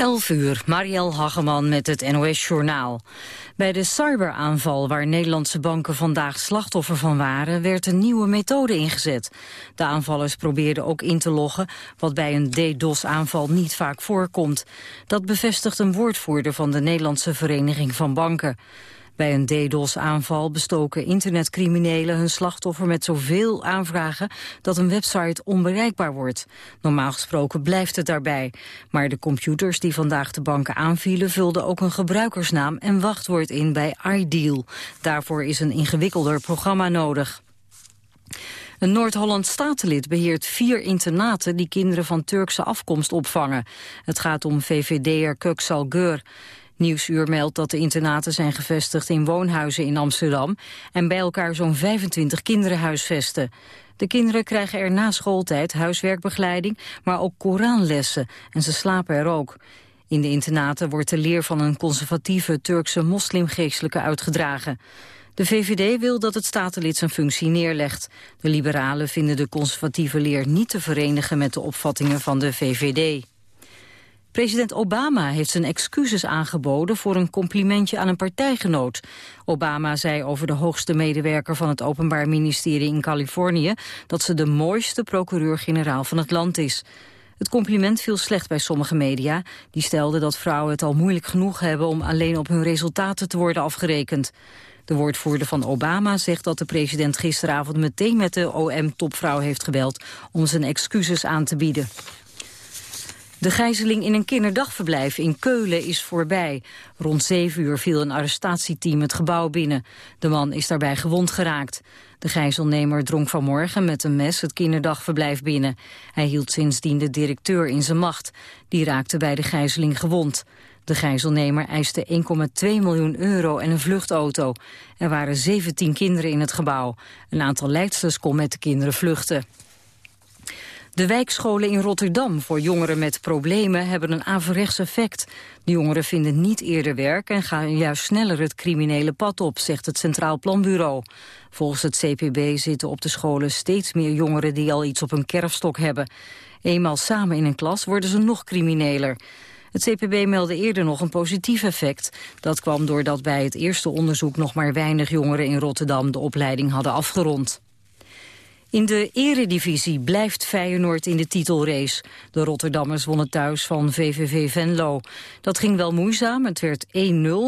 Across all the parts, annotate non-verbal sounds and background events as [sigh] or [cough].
11 uur, Marielle Hageman met het NOS Journaal. Bij de cyberaanval waar Nederlandse banken vandaag slachtoffer van waren... werd een nieuwe methode ingezet. De aanvallers probeerden ook in te loggen... wat bij een DDoS-aanval niet vaak voorkomt. Dat bevestigt een woordvoerder van de Nederlandse Vereniging van Banken. Bij een DDoS-aanval bestoken internetcriminelen hun slachtoffer met zoveel aanvragen dat een website onbereikbaar wordt. Normaal gesproken blijft het daarbij. Maar de computers die vandaag de banken aanvielen vulden ook een gebruikersnaam en wachtwoord in bij iDeal. Daarvoor is een ingewikkelder programma nodig. Een Noord-Holland statenlid beheert vier internaten die kinderen van Turkse afkomst opvangen. Het gaat om VVD'er Köksal Gör. Nieuwsuur meldt dat de internaten zijn gevestigd in woonhuizen in Amsterdam... en bij elkaar zo'n 25 kinderen huisvesten. De kinderen krijgen er na schooltijd huiswerkbegeleiding, maar ook Koranlessen. En ze slapen er ook. In de internaten wordt de leer van een conservatieve Turkse moslimgeestelijke uitgedragen. De VVD wil dat het statenlid zijn functie neerlegt. De liberalen vinden de conservatieve leer niet te verenigen met de opvattingen van de VVD. President Obama heeft zijn excuses aangeboden voor een complimentje aan een partijgenoot. Obama zei over de hoogste medewerker van het Openbaar Ministerie in Californië dat ze de mooiste procureur-generaal van het land is. Het compliment viel slecht bij sommige media. Die stelden dat vrouwen het al moeilijk genoeg hebben om alleen op hun resultaten te worden afgerekend. De woordvoerder van Obama zegt dat de president gisteravond meteen met de OM-topvrouw heeft gebeld om zijn excuses aan te bieden. De gijzeling in een kinderdagverblijf in Keulen is voorbij. Rond zeven uur viel een arrestatieteam het gebouw binnen. De man is daarbij gewond geraakt. De gijzelnemer drong vanmorgen met een mes het kinderdagverblijf binnen. Hij hield sindsdien de directeur in zijn macht. Die raakte bij de gijzeling gewond. De gijzelnemer eiste 1,2 miljoen euro en een vluchtauto. Er waren 17 kinderen in het gebouw. Een aantal leidsters kon met de kinderen vluchten. De wijkscholen in Rotterdam voor jongeren met problemen hebben een averechts effect. De jongeren vinden niet eerder werk en gaan juist sneller het criminele pad op, zegt het Centraal Planbureau. Volgens het CPB zitten op de scholen steeds meer jongeren die al iets op hun kerfstok hebben. Eenmaal samen in een klas worden ze nog crimineler. Het CPB meldde eerder nog een positief effect. Dat kwam doordat bij het eerste onderzoek nog maar weinig jongeren in Rotterdam de opleiding hadden afgerond. In de eredivisie blijft Feyenoord in de titelrace. De Rotterdammers wonnen thuis van VVV Venlo. Dat ging wel moeizaam, het werd 1-0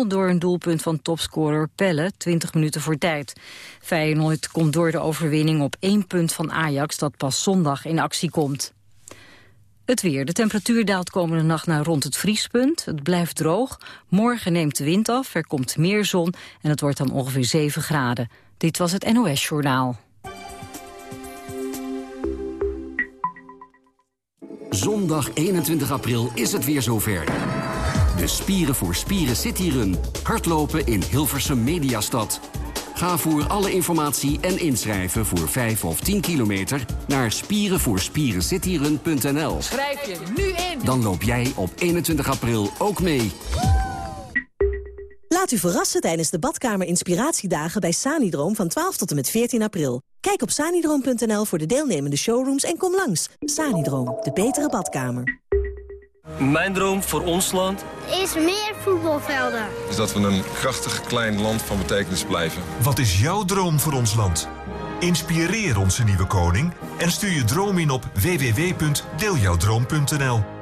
door een doelpunt van topscorer Pelle, 20 minuten voor tijd. Feyenoord komt door de overwinning op één punt van Ajax dat pas zondag in actie komt. Het weer. De temperatuur daalt komende nacht naar rond het vriespunt. Het blijft droog. Morgen neemt de wind af, er komt meer zon en het wordt dan ongeveer 7 graden. Dit was het NOS Journaal. Zondag 21 april is het weer zover. De Spieren voor Spieren Cityrun. Hardlopen in Hilversum Mediastad. Ga voor alle informatie en inschrijven voor 5 of 10 kilometer naar spierenvoorspierencityrun.nl. Schrijf je nu in. Dan loop jij op 21 april ook mee. Laat u verrassen tijdens de badkamer inspiratiedagen bij Sanidroom van 12 tot en met 14 april. Kijk op sanidroom.nl voor de deelnemende showrooms en kom langs. Sanidroom, de betere badkamer. Mijn droom voor ons land is meer voetbalvelden. Is dat we een krachtig klein land van betekenis blijven. Wat is jouw droom voor ons land? Inspireer onze nieuwe koning en stuur je droom in op www.deeljouwdroom.nl.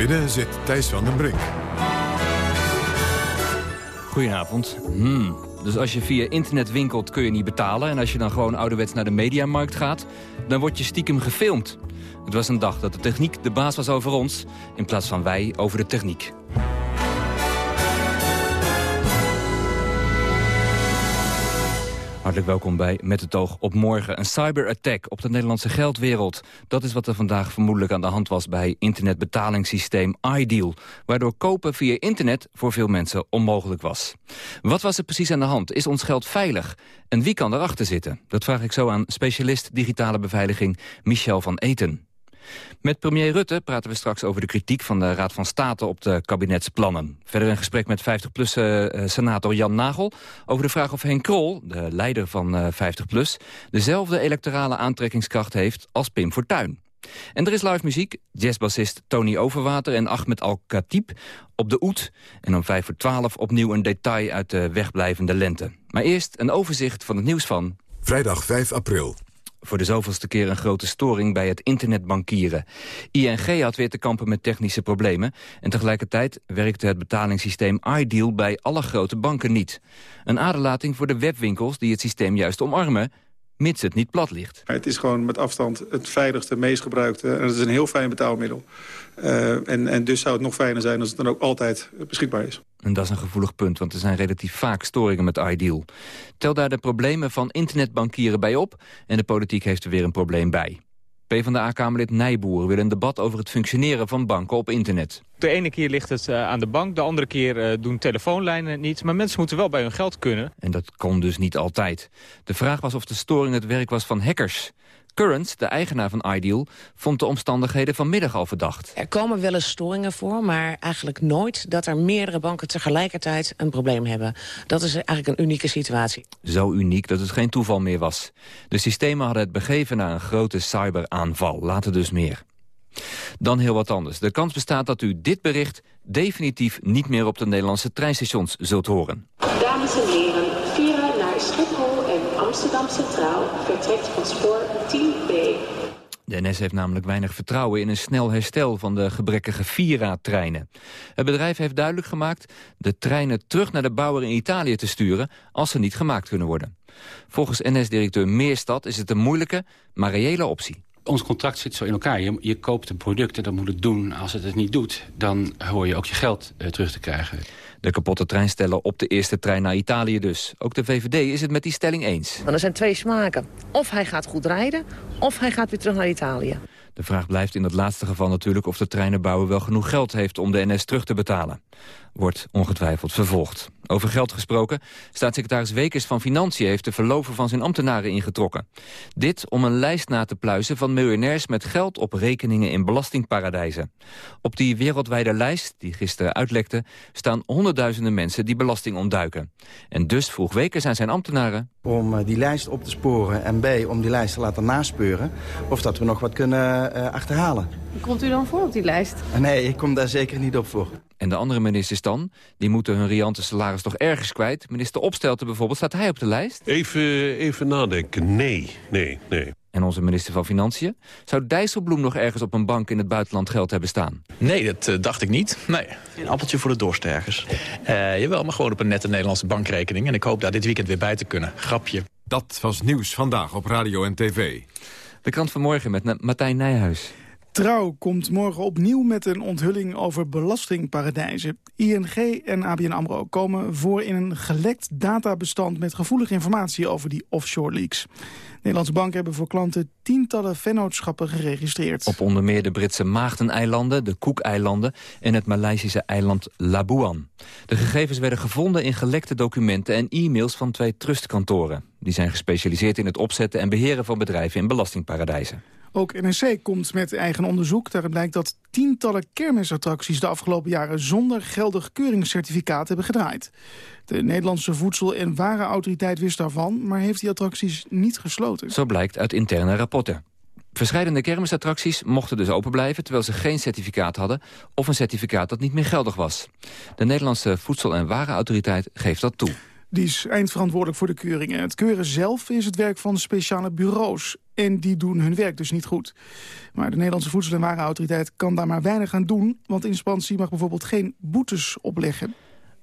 Binnen zit Thijs van den Brink. Goedenavond. Hmm. Dus als je via internet winkelt kun je niet betalen... en als je dan gewoon ouderwets naar de mediamarkt gaat... dan word je stiekem gefilmd. Het was een dag dat de techniek de baas was over ons... in plaats van wij over de techniek. Hartelijk welkom bij Met het oog op morgen. Een cyberattack op de Nederlandse geldwereld. Dat is wat er vandaag vermoedelijk aan de hand was bij internetbetalingssysteem iDeal. Waardoor kopen via internet voor veel mensen onmogelijk was. Wat was er precies aan de hand? Is ons geld veilig? En wie kan erachter zitten? Dat vraag ik zo aan specialist digitale beveiliging Michel van Eten. Met premier Rutte praten we straks over de kritiek van de Raad van State op de kabinetsplannen. Verder een gesprek met 50PLUS-senator Jan Nagel over de vraag of Henk Krol, de leider van 50PLUS, dezelfde electorale aantrekkingskracht heeft als Pim Fortuyn. En er is live muziek. Jazzbassist Tony Overwater en Ahmed Al-Khatib op de Oet. En om 5 voor 12 opnieuw een detail uit de wegblijvende lente. Maar eerst een overzicht van het nieuws van... Vrijdag 5 april voor de zoveelste keer een grote storing bij het internetbankieren. ING had weer te kampen met technische problemen... en tegelijkertijd werkte het betalingssysteem iDeal bij alle grote banken niet. Een aderlating voor de webwinkels die het systeem juist omarmen mits het niet plat ligt. Het is gewoon met afstand het veiligste, meest gebruikte... en het is een heel fijn betaalmiddel. Uh, en, en dus zou het nog fijner zijn als het dan ook altijd beschikbaar is. En dat is een gevoelig punt, want er zijn relatief vaak storingen met iDeal. Tel daar de problemen van internetbankieren bij op... en de politiek heeft er weer een probleem bij. PvdA-kamerlid Nijboer wil een debat over het functioneren van banken op internet. De ene keer ligt het uh, aan de bank, de andere keer uh, doen telefoonlijnen het niet. Maar mensen moeten wel bij hun geld kunnen. En dat kon dus niet altijd. De vraag was of de storing het werk was van hackers. Current, de eigenaar van Ideal, vond de omstandigheden vanmiddag al verdacht. Er komen wel eens storingen voor, maar eigenlijk nooit dat er meerdere banken tegelijkertijd een probleem hebben. Dat is eigenlijk een unieke situatie. Zo uniek dat het geen toeval meer was. De systemen hadden het begeven naar een grote cyberaanval. Later dus meer. Dan heel wat anders. De kans bestaat dat u dit bericht definitief niet meer op de Nederlandse treinstations zult horen. Dames en heren, Vira naar Schiphol en Amsterdam Centraal vertrekt van spoor 10B. De NS heeft namelijk weinig vertrouwen in een snel herstel van de gebrekkige Vira-treinen. Het bedrijf heeft duidelijk gemaakt de treinen terug naar de bouwer in Italië te sturen als ze niet gemaakt kunnen worden. Volgens NS-directeur Meerstad is het een moeilijke, maar reële optie. Ons contract zit zo in elkaar. Je, je koopt een product en dat moet het doen. Als het het niet doet, dan hoor je ook je geld uh, terug te krijgen. De kapotte trein stellen op de eerste trein naar Italië dus. Ook de VVD is het met die stelling eens. Want er zijn twee smaken. Of hij gaat goed rijden, of hij gaat weer terug naar Italië. De vraag blijft in dat laatste geval natuurlijk of de treinenbouwer wel genoeg geld heeft om de NS terug te betalen. Wordt ongetwijfeld vervolgd. Over geld gesproken, staatssecretaris Wekers van Financiën heeft de verloven van zijn ambtenaren ingetrokken. Dit om een lijst na te pluizen van miljonairs met geld op rekeningen in belastingparadijzen. Op die wereldwijde lijst, die gisteren uitlekte, staan honderdduizenden mensen die belasting ontduiken. En dus vroeg Wekers aan zijn ambtenaren... Om uh, die lijst op te sporen en B, om die lijst te laten naspeuren... of dat we nog wat kunnen uh, achterhalen. Komt u dan voor op die lijst? Nee, ik kom daar zeker niet op voor. En de andere ministers dan? Die moeten hun riante salaris toch ergens kwijt? Minister Opstelten bijvoorbeeld, staat hij op de lijst? Even, even nadenken. Nee, nee, nee. En onze minister van Financiën? Zou Dijsselbloem nog ergens op een bank in het buitenland geld hebben staan? Nee, dat uh, dacht ik niet. Nee. Een appeltje voor de dorst ergens. Uh, jawel, maar gewoon op een nette Nederlandse bankrekening. En ik hoop daar dit weekend weer bij te kunnen. Grapje. Dat was nieuws vandaag op radio en tv. De krant van morgen met Martijn Nijhuis. Trouw komt morgen opnieuw met een onthulling over belastingparadijzen. ING en ABN AMRO komen voor in een gelekt databestand... met gevoelige informatie over die offshore leaks. Nederlandse banken hebben voor klanten tientallen vennootschappen geregistreerd. Op onder meer de Britse Maagdeneilanden, de Koekeilanden... en het Maleisische eiland Labuan. De gegevens werden gevonden in gelekte documenten en e-mails van twee trustkantoren. Die zijn gespecialiseerd in het opzetten en beheren van bedrijven in belastingparadijzen. Ook NRC komt met eigen onderzoek. Daaruit blijkt dat tientallen kermisattracties de afgelopen jaren zonder geldig keuringscertificaat hebben gedraaid. De Nederlandse Voedsel- en Warenautoriteit wist daarvan, maar heeft die attracties niet gesloten. Zo blijkt uit interne rapporten. Verscheidene kermisattracties mochten dus open blijven... terwijl ze geen certificaat hadden of een certificaat dat niet meer geldig was. De Nederlandse Voedsel- en Warenautoriteit geeft dat toe. Die is eindverantwoordelijk voor de keuringen. Het keuren zelf is het werk van speciale bureaus. En die doen hun werk dus niet goed. Maar de Nederlandse Voedsel- en Warenautoriteit kan daar maar weinig aan doen... want de mag bijvoorbeeld geen boetes opleggen.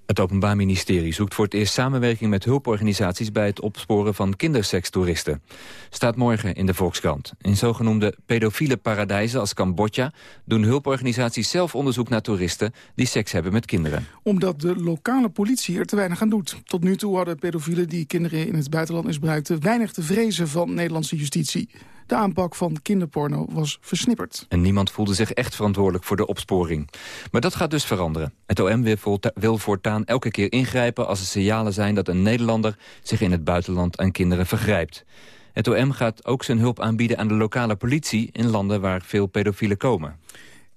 Het Openbaar Ministerie zoekt voor het eerst samenwerking met hulporganisaties bij het opsporen van kindersekstoeristen. Staat morgen in de Volkskrant. In zogenoemde pedofiele paradijzen als Cambodja doen hulporganisaties zelf onderzoek naar toeristen die seks hebben met kinderen. Omdat de lokale politie er te weinig aan doet. Tot nu toe hadden pedofielen die kinderen in het buitenland misbruikten weinig te vrezen van Nederlandse justitie. De aanpak van kinderporno was versnipperd. En niemand voelde zich echt verantwoordelijk voor de opsporing. Maar dat gaat dus veranderen. Het OM wil voortaan elke keer ingrijpen als er signalen zijn dat een Nederlander zich in het buitenland aan kinderen vergrijpt. Het OM gaat ook zijn hulp aanbieden aan de lokale politie in landen waar veel pedofielen komen.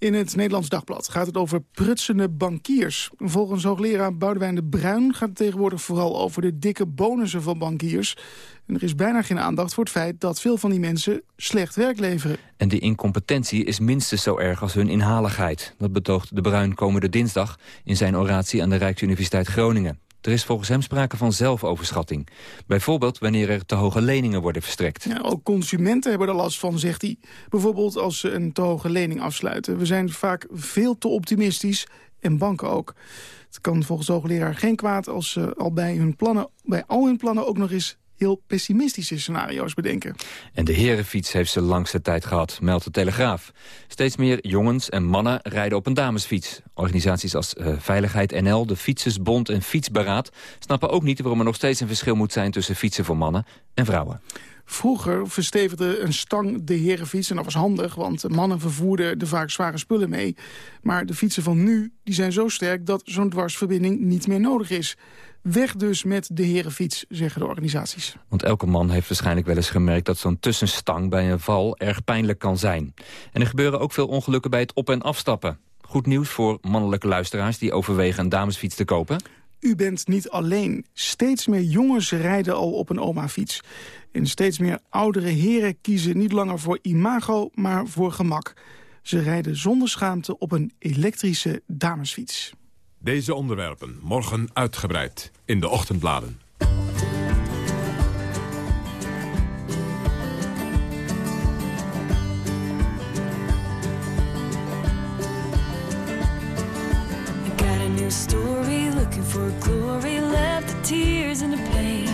In het Nederlands Dagblad gaat het over prutsende bankiers. Volgens hoogleraar Boudewijn de Bruin gaat het tegenwoordig vooral over de dikke bonussen van bankiers. En er is bijna geen aandacht voor het feit dat veel van die mensen slecht werk leveren. En die incompetentie is minstens zo erg als hun inhaligheid. Dat betoogt de Bruin komende dinsdag in zijn oratie aan de Rijksuniversiteit Groningen. Er is volgens hem sprake van zelfoverschatting. Bijvoorbeeld wanneer er te hoge leningen worden verstrekt. Ja, ook consumenten hebben er last van, zegt hij. Bijvoorbeeld als ze een te hoge lening afsluiten. We zijn vaak veel te optimistisch en banken ook. Het kan volgens de hoogleraar geen kwaad als ze al bij, hun plannen, bij al hun plannen ook nog eens heel pessimistische scenario's bedenken. En de herenfiets heeft ze langste tijd gehad, meldt de Telegraaf. Steeds meer jongens en mannen rijden op een damesfiets. Organisaties als uh, Veiligheid NL, de Fietsersbond en Fietsberaad... snappen ook niet waarom er nog steeds een verschil moet zijn... tussen fietsen voor mannen en vrouwen. Vroeger verstevigde een stang de herenfiets en dat was handig... want mannen vervoerden er vaak zware spullen mee. Maar de fietsen van nu die zijn zo sterk dat zo'n dwarsverbinding niet meer nodig is. Weg dus met de herenfiets, zeggen de organisaties. Want elke man heeft waarschijnlijk wel eens gemerkt... dat zo'n tussenstang bij een val erg pijnlijk kan zijn. En er gebeuren ook veel ongelukken bij het op- en afstappen. Goed nieuws voor mannelijke luisteraars die overwegen een damesfiets te kopen. U bent niet alleen. Steeds meer jongens rijden al op een oma-fiets. En steeds meer oudere heren kiezen niet langer voor imago, maar voor gemak. Ze rijden zonder schaamte op een elektrische damesfiets. Deze onderwerpen morgen uitgebreid in de ochtendbladen. story looking for glory left the tears and the pain.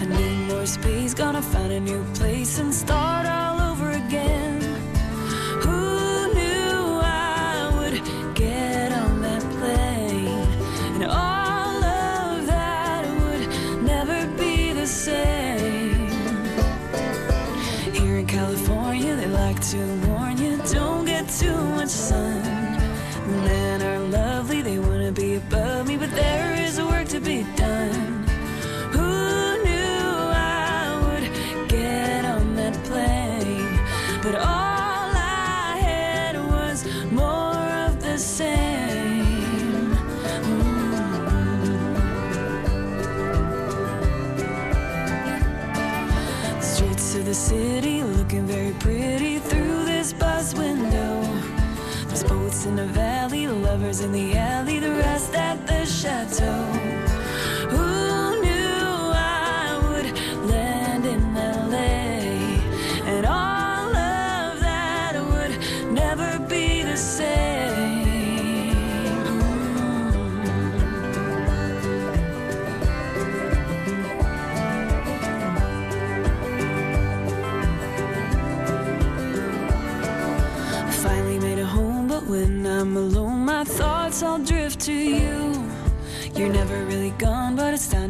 I need more space gonna find a new place and start all lovers in the alley, the rest at the chateau.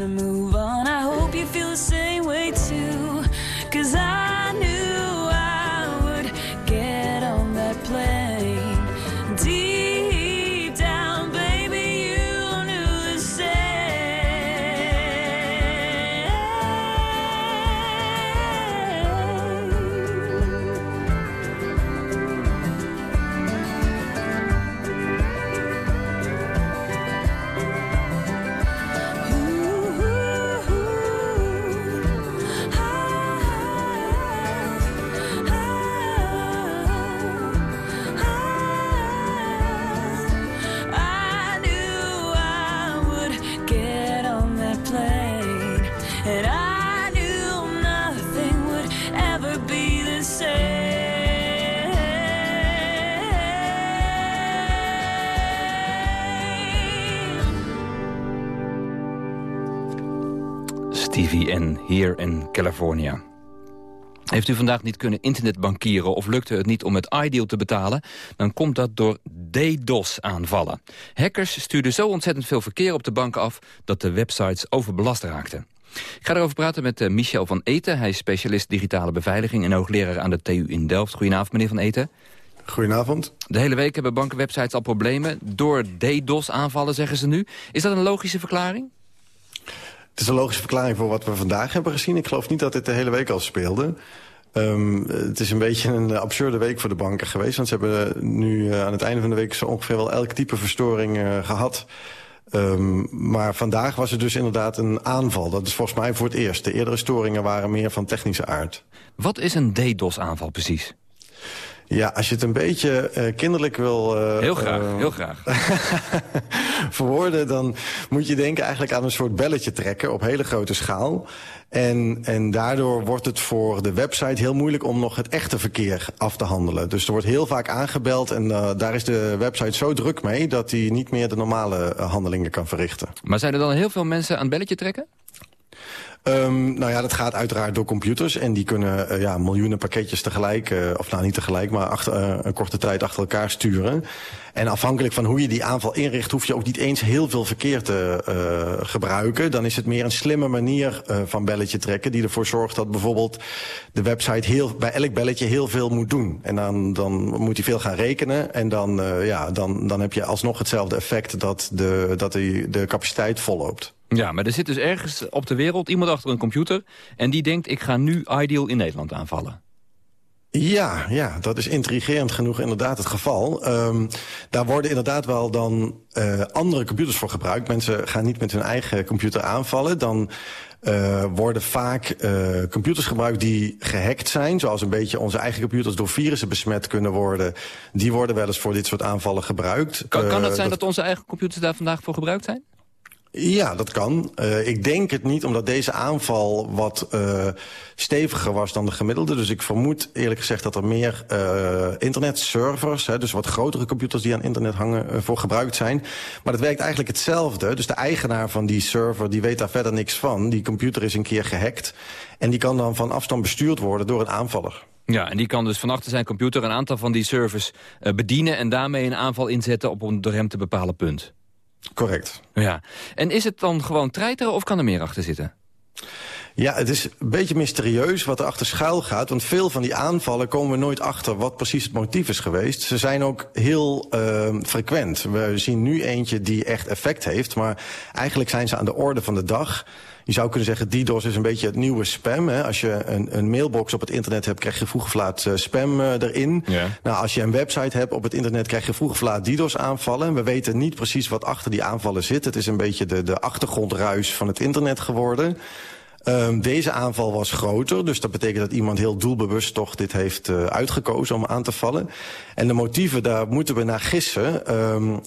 But it's time to move In California. Heeft u vandaag niet kunnen internetbankieren of lukte het niet om met iDeal te betalen... dan komt dat door DDoS-aanvallen. Hackers stuurden zo ontzettend veel verkeer op de banken af... dat de websites overbelast raakten. Ik ga erover praten met uh, Michel van Eten. Hij is specialist digitale beveiliging en hoogleraar aan de TU in Delft. Goedenavond, meneer van Eten. Goedenavond. De hele week hebben bankenwebsites al problemen. Door DDoS-aanvallen, zeggen ze nu. Is dat een logische verklaring? Het is een logische verklaring voor wat we vandaag hebben gezien. Ik geloof niet dat dit de hele week al speelde. Um, het is een beetje een absurde week voor de banken geweest. Want ze hebben nu uh, aan het einde van de week zo ongeveer wel elk type verstoring uh, gehad. Um, maar vandaag was er dus inderdaad een aanval. Dat is volgens mij voor het eerst. De eerdere storingen waren meer van technische aard. Wat is een DDoS-aanval precies? Ja, als je het een beetje uh, kinderlijk wil... Uh, heel graag, uh, heel graag. [laughs] verwoorden, dan moet je denken eigenlijk aan een soort belletje trekken op hele grote schaal. En, en daardoor wordt het voor de website heel moeilijk om nog het echte verkeer af te handelen. Dus er wordt heel vaak aangebeld en uh, daar is de website zo druk mee... dat hij niet meer de normale handelingen kan verrichten. Maar zijn er dan heel veel mensen aan het belletje trekken? Um, nou ja, dat gaat uiteraard door computers. En die kunnen uh, ja, miljoenen pakketjes tegelijk, uh, of nou niet tegelijk, maar achter, uh, een korte tijd achter elkaar sturen. En afhankelijk van hoe je die aanval inricht, hoef je ook niet eens heel veel verkeer te gebruiken. Dan is het meer een slimme manier van belletje trekken, die ervoor zorgt dat bijvoorbeeld de website heel, bij elk belletje heel veel moet doen. En dan, dan moet hij veel gaan rekenen. En dan, ja, dan, dan heb je alsnog hetzelfde effect dat de, dat die, de capaciteit volloopt. Ja, maar er zit dus ergens op de wereld iemand achter een computer... en die denkt, ik ga nu Ideal in Nederland aanvallen. Ja, ja, dat is intrigerend genoeg inderdaad het geval. Um, daar worden inderdaad wel dan uh, andere computers voor gebruikt. Mensen gaan niet met hun eigen computer aanvallen. Dan uh, worden vaak uh, computers gebruikt die gehackt zijn. Zoals een beetje onze eigen computers door virussen besmet kunnen worden. Die worden wel eens voor dit soort aanvallen gebruikt. Kan, kan het zijn dat... dat onze eigen computers daar vandaag voor gebruikt zijn? Ja, dat kan. Uh, ik denk het niet, omdat deze aanval wat uh, steviger was dan de gemiddelde. Dus ik vermoed eerlijk gezegd dat er meer uh, internetservers... Hè, dus wat grotere computers die aan internet hangen, voor gebruikt zijn. Maar dat werkt eigenlijk hetzelfde. Dus de eigenaar van die server die weet daar verder niks van. Die computer is een keer gehackt. En die kan dan van afstand bestuurd worden door een aanvaller. Ja, en die kan dus van achter zijn computer een aantal van die servers bedienen... en daarmee een aanval inzetten op een door hem te bepalen punt. Correct. Ja. En is het dan gewoon treiteren of kan er meer achter zitten? Ja, het is een beetje mysterieus wat er achter schuil gaat. Want veel van die aanvallen komen we nooit achter wat precies het motief is geweest. Ze zijn ook heel uh, frequent. We zien nu eentje die echt effect heeft. Maar eigenlijk zijn ze aan de orde van de dag. Je zou kunnen zeggen, DDoS is een beetje het nieuwe spam. Hè? Als je een, een mailbox op het internet hebt, krijg je vroeg of laat uh, spam uh, erin. Ja. Nou, als je een website hebt op het internet, krijg je vroeg of laat DDoS aanvallen. We weten niet precies wat achter die aanvallen zit. Het is een beetje de, de achtergrondruis van het internet geworden. Um, deze aanval was groter, dus dat betekent dat iemand heel doelbewust toch dit heeft uh, uitgekozen om aan te vallen. En de motieven, daar moeten we naar gissen. Um, uh,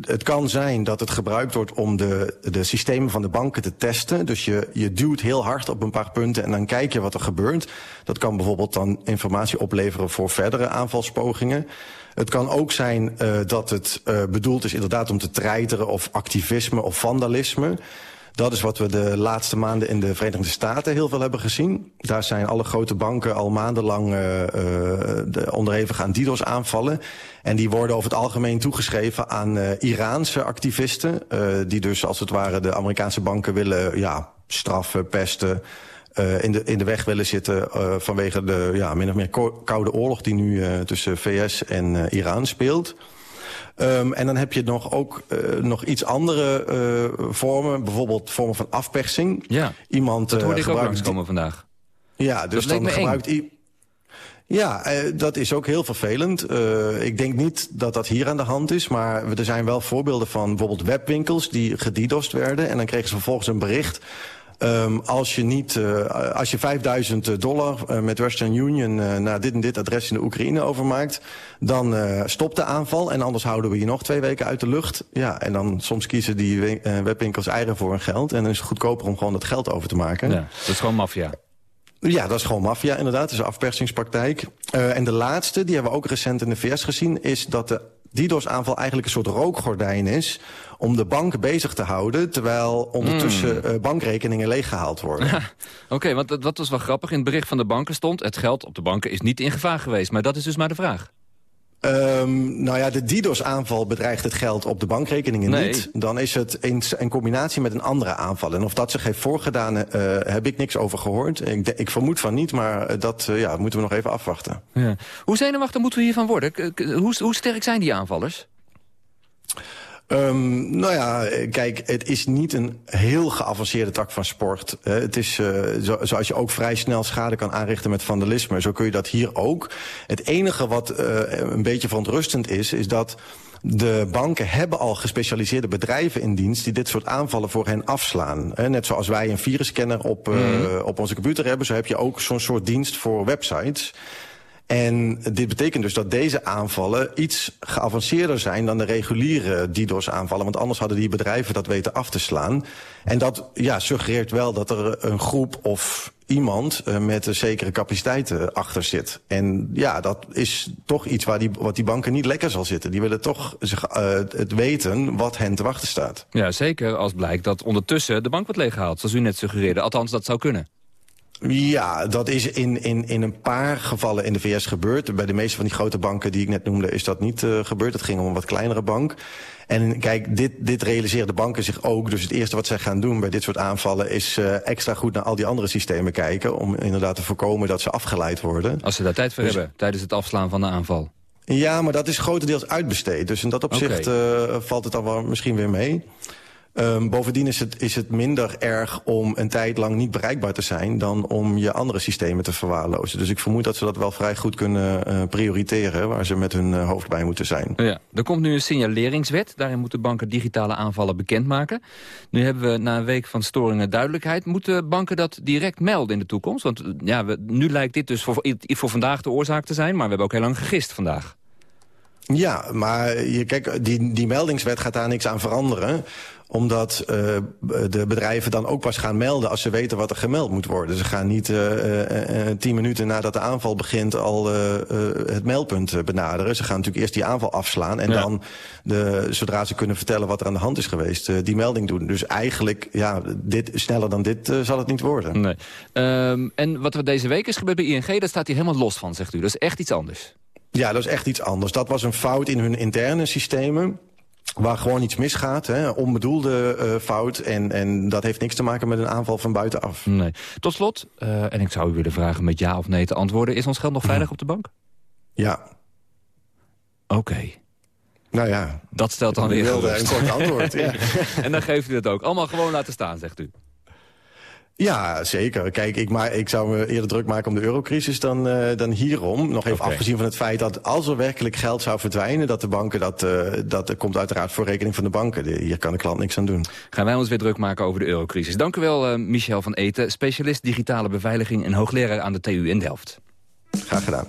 het kan zijn dat het gebruikt wordt om de, de systemen van de banken te testen. Dus je, je duwt heel hard op een paar punten en dan kijk je wat er gebeurt. Dat kan bijvoorbeeld dan informatie opleveren voor verdere aanvalspogingen. Het kan ook zijn uh, dat het bedoeld is inderdaad om te treiteren of activisme of vandalisme. Dat is wat we de laatste maanden in de Verenigde Staten heel veel hebben gezien. Daar zijn alle grote banken al maandenlang uh, uh, onderhevig aan DDoS aanvallen. En die worden over het algemeen toegeschreven aan uh, Iraanse activisten. Die dus als het ware de Amerikaanse banken willen ja, straffen, pesten... In, de, in de weg willen zitten vanwege de ja, min of meer koude oorlog... die nu tussen VS en Iran speelt. Um, en dan heb je nog ook uh, nog iets andere uh, vormen. Bijvoorbeeld vormen van afpersing. Ja, Iemand, dat hoorde uh, ik ook langskomen vandaag. Ja, dus dat dan gebruikt... I ja, dat is ook heel vervelend. Uh, ik denk niet dat dat hier aan de hand is, maar er zijn wel voorbeelden van bijvoorbeeld webwinkels die gedidost werden. En dan kregen ze vervolgens een bericht Um, als je niet, uh, als je 5000 dollar uh, met Western Union uh, naar dit en dit adres in de Oekraïne overmaakt, dan stopt de aanval en anders houden we je nog twee weken uit de lucht. Ja, en dan soms kiezen die webwinkels eieren voor hun geld en dan is het goedkoper om gewoon dat geld over te maken. Ja, dat is gewoon maffia. Ja, dat is gewoon maffia inderdaad. Dat is een afpersingspraktijk. En de laatste, die hebben we ook recent in de VS gezien... is dat de, DDoS-aanval eigenlijk een soort rookgordijn is... om de bank bezig te houden... terwijl ondertussen Hmm. eh, bankrekeningen leeggehaald worden. [laughs] Oké, want dat, dat was wel grappig. In het bericht van de banken stond... het geld op de banken is niet in gevaar geweest. Maar dat is dus maar de vraag. Ehm, nou ja, de DDoS-aanval bedreigt het geld op de bankrekeningen Nee. niet. Dan is het in, in combinatie met een andere aanval. En of dat zich heeft voorgedaan, eh, heb ik niks over gehoord. Ik, ik vermoed van niet, maar eh, dat ja, moeten we nog even afwachten. Ja. Hoe zenuwachtig moeten we hiervan worden? K- hoe, hoe sterk zijn die aanvallers? Ehm, nou ja, kijk, het is niet een heel geavanceerde tak van sport. Het is eh, zo, zoals je ook vrij snel schade kan aanrichten met vandalisme. Zo kun je dat hier ook. Het enige wat eh, een beetje verontrustend is, is dat de banken hebben al gespecialiseerde bedrijven in dienst... die dit soort aanvallen voor hen afslaan. Net zoals wij een virusscanner op, eh, op onze computer hebben... zo heb je ook zo'n soort dienst voor websites... En dit betekent dus dat deze aanvallen iets geavanceerder zijn... dan de reguliere DDoS-aanvallen. Want anders hadden die bedrijven dat weten af te slaan. En dat ja, suggereert wel dat er een groep of iemand eh, met een zekere capaciteit eh, achter zit. En ja, dat is toch iets waar die, wat die banken niet lekker zal zitten. Die willen toch eh, het weten wat hen te wachten staat. Ja, zeker als blijkt dat ondertussen de bank wordt leeggehaald. Zoals u net suggereerde. Althans, dat zou kunnen. Ja, dat is in, in, in een paar gevallen in de VS gebeurd. Bij de meeste van die grote banken die ik net noemde is dat niet uh, gebeurd. Het ging om een wat kleinere bank. En kijk, dit, dit realiseren de banken zich ook. Dus het eerste wat zij gaan doen bij dit soort aanvallen... is uh, extra goed naar al die andere systemen kijken... om inderdaad te voorkomen dat ze afgeleid worden. Als ze daar tijd voor Dus- hebben, tijdens het afslaan van de aanval. Ja, maar dat is grotendeels uitbesteed. Dus in dat opzicht uh, valt het dan wel misschien weer mee. Um, bovendien is het, is het minder erg om een tijd lang niet bereikbaar te zijn... dan om je andere systemen te verwaarlozen. Dus ik vermoed dat ze dat wel vrij goed kunnen uh, prioriteren... waar ze met hun uh, hoofd bij moeten zijn. Ja, er komt nu een signaleringswet. Daarin moeten banken digitale aanvallen bekendmaken. Nu hebben we na een week van storingen duidelijkheid. Moeten banken dat direct melden in de toekomst? Want ja, we, nu lijkt dit dus voor, voor vandaag de oorzaak te zijn... maar we hebben ook heel lang gegist vandaag. Ja, maar je, kijk, die, die meldingswet gaat daar niks aan veranderen omdat uh, de bedrijven dan ook pas gaan melden als ze weten wat er gemeld moet worden. Ze gaan niet uh, uh, tien minuten nadat de aanval begint al het meldpunt benaderen. Ze gaan natuurlijk eerst die aanval afslaan en ja. dan, de, zodra ze kunnen vertellen wat er aan de hand is geweest, die melding doen. Dus eigenlijk, ja, dit, sneller dan dit zal het niet worden. Nee. Um, en wat er deze week is gebeurd bij ING, daar staat hij helemaal los van, zegt u. Dat is echt iets anders. Ja, dat is echt iets anders. Dat was een fout in hun interne systemen waar gewoon iets misgaat, hè, onbedoelde uh, fout. En, en dat heeft niks te maken met een aanval van buitenaf. Nee. Tot slot, uh, en ik zou u willen vragen met ja of nee te antwoorden... is ons geld nog veilig op de bank? Ja. Oké. Okay. Nou ja. Dat stelt dan weer een kort antwoord, [laughs] ja. en dan geeft u het ook. Allemaal gewoon laten staan, zegt u. Ja, zeker. Kijk, ik, maar, ik zou me eerder druk maken om de eurocrisis dan, uh, dan hierom. Nog even okay. afgezien van het feit dat als er werkelijk geld zou verdwijnen... dat de banken, dat, uh, dat komt uiteraard voor rekening van de banken. De, hier kan de klant niks aan doen. Gaan wij ons weer druk maken over de eurocrisis. Dank u wel, uh, Michel van Eten, specialist digitale beveiliging... en hoogleraar aan de TU in Delft. Graag gedaan.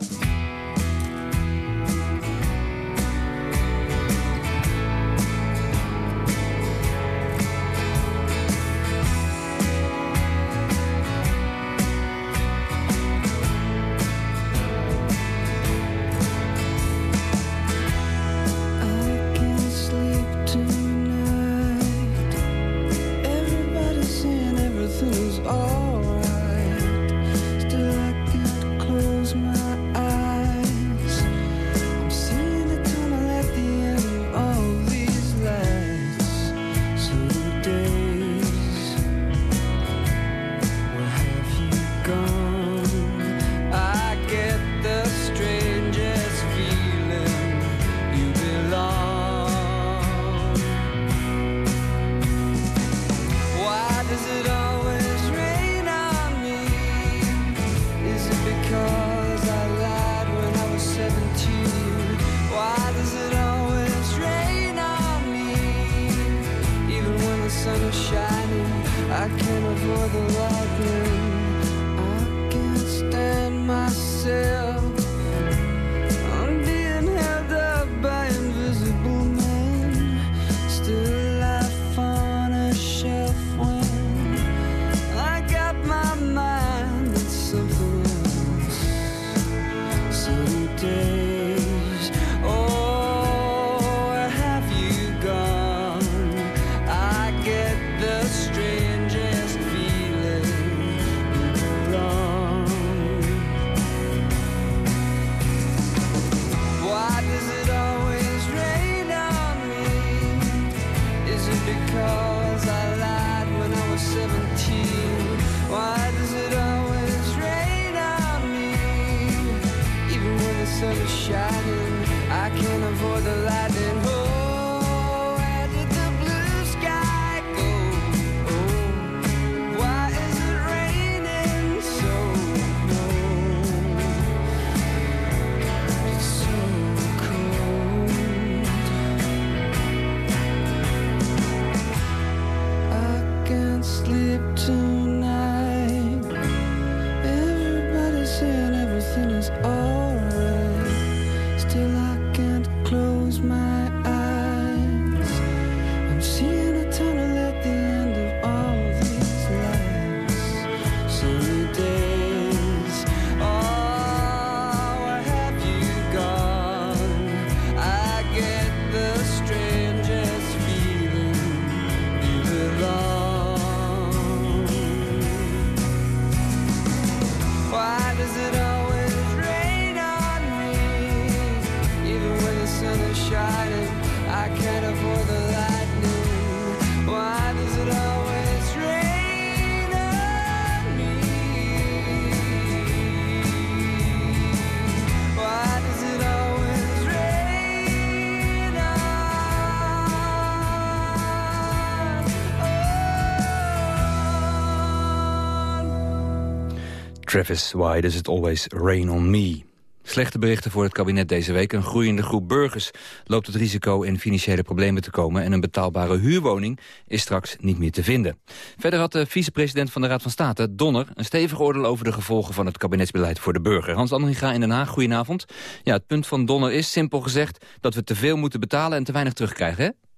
Travis, why does it always rain on me? Slechte berichten voor het kabinet deze week. Een groeiende groep burgers loopt het risico in financiële problemen te komen... en een betaalbare huurwoning is straks niet meer te vinden. Verder had de vicepresident van de Raad van State, Donner... een stevig oordeel over de gevolgen van het kabinetsbeleid voor de burger. Hans Andringa in Den Haag, goedenavond. Ja, het punt van Donner is, simpel gezegd... dat we te veel moeten betalen en te weinig terugkrijgen, hè?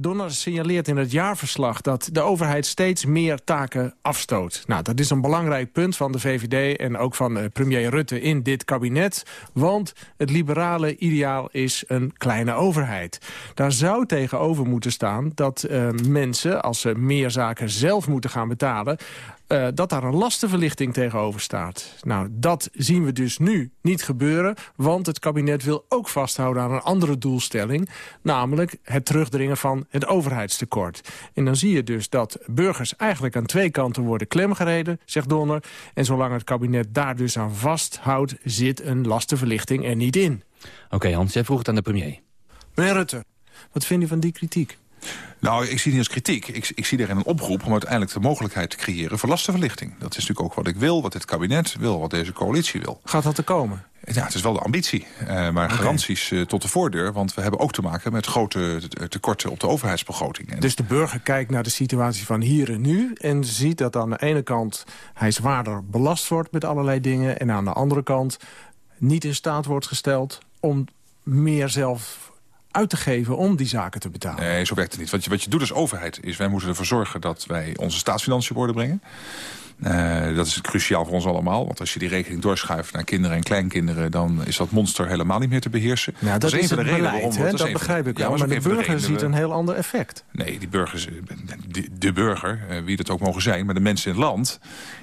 Donner signaleert in het jaarverslag dat de overheid steeds meer taken afstoot. Nou, dat is een belangrijk punt van de VVD en ook van uh, premier Rutte in dit kabinet. Want het liberale ideaal is een kleine overheid. Daar zou tegenover moeten staan dat uh, mensen, als ze meer zaken zelf moeten gaan betalen... Uh, dat daar een lastenverlichting tegenover staat. Nou, dat zien we dus nu niet gebeuren... want het kabinet wil ook vasthouden aan een andere doelstelling... namelijk het terugdringen van het overheidstekort. En dan zie je dus dat burgers eigenlijk aan twee kanten worden klemgereden, zegt Donner. En zolang het kabinet daar dus aan vasthoudt... zit een lastenverlichting er niet in. Oké, okay, Hans, jij vroeg het aan de premier. Meneer Rutte, wat vindt u van die kritiek? Nou, ik zie het niet als kritiek. Ik, ik zie erin een oproep om uiteindelijk de mogelijkheid te creëren voor lastenverlichting. Dat is natuurlijk ook wat ik wil, wat dit kabinet wil, wat deze coalitie wil. Gaat dat er komen? Ja, het is wel de ambitie. Uh, maar garanties uh, tot de voordeur. Want we hebben ook te maken met grote tekorten op de overheidsbegroting. En dus de burger kijkt naar de situatie van hier en nu... en ziet dat aan de ene kant hij zwaarder belast wordt met allerlei dingen... en aan de andere kant niet in staat wordt gesteld om meer zelf uit te geven om die zaken te betalen. Nee, zo werkt het niet. Wat je, wat je doet als overheid is... wij moeten ervoor zorgen dat wij onze staatsfinanciën op orde brengen. Uh, dat is cruciaal voor ons allemaal. Want als je die rekening doorschuift naar kinderen en kleinkinderen... dan is dat monster helemaal niet meer te beheersen. Ja, dat, dat is, een van de redenen waarom... Hè? Dat, dat begrijp ik ja, maar de burger de ziet een heel ander effect. Nee, die burgers, de, de burger, uh, wie dat ook mogen zijn... maar de mensen in het land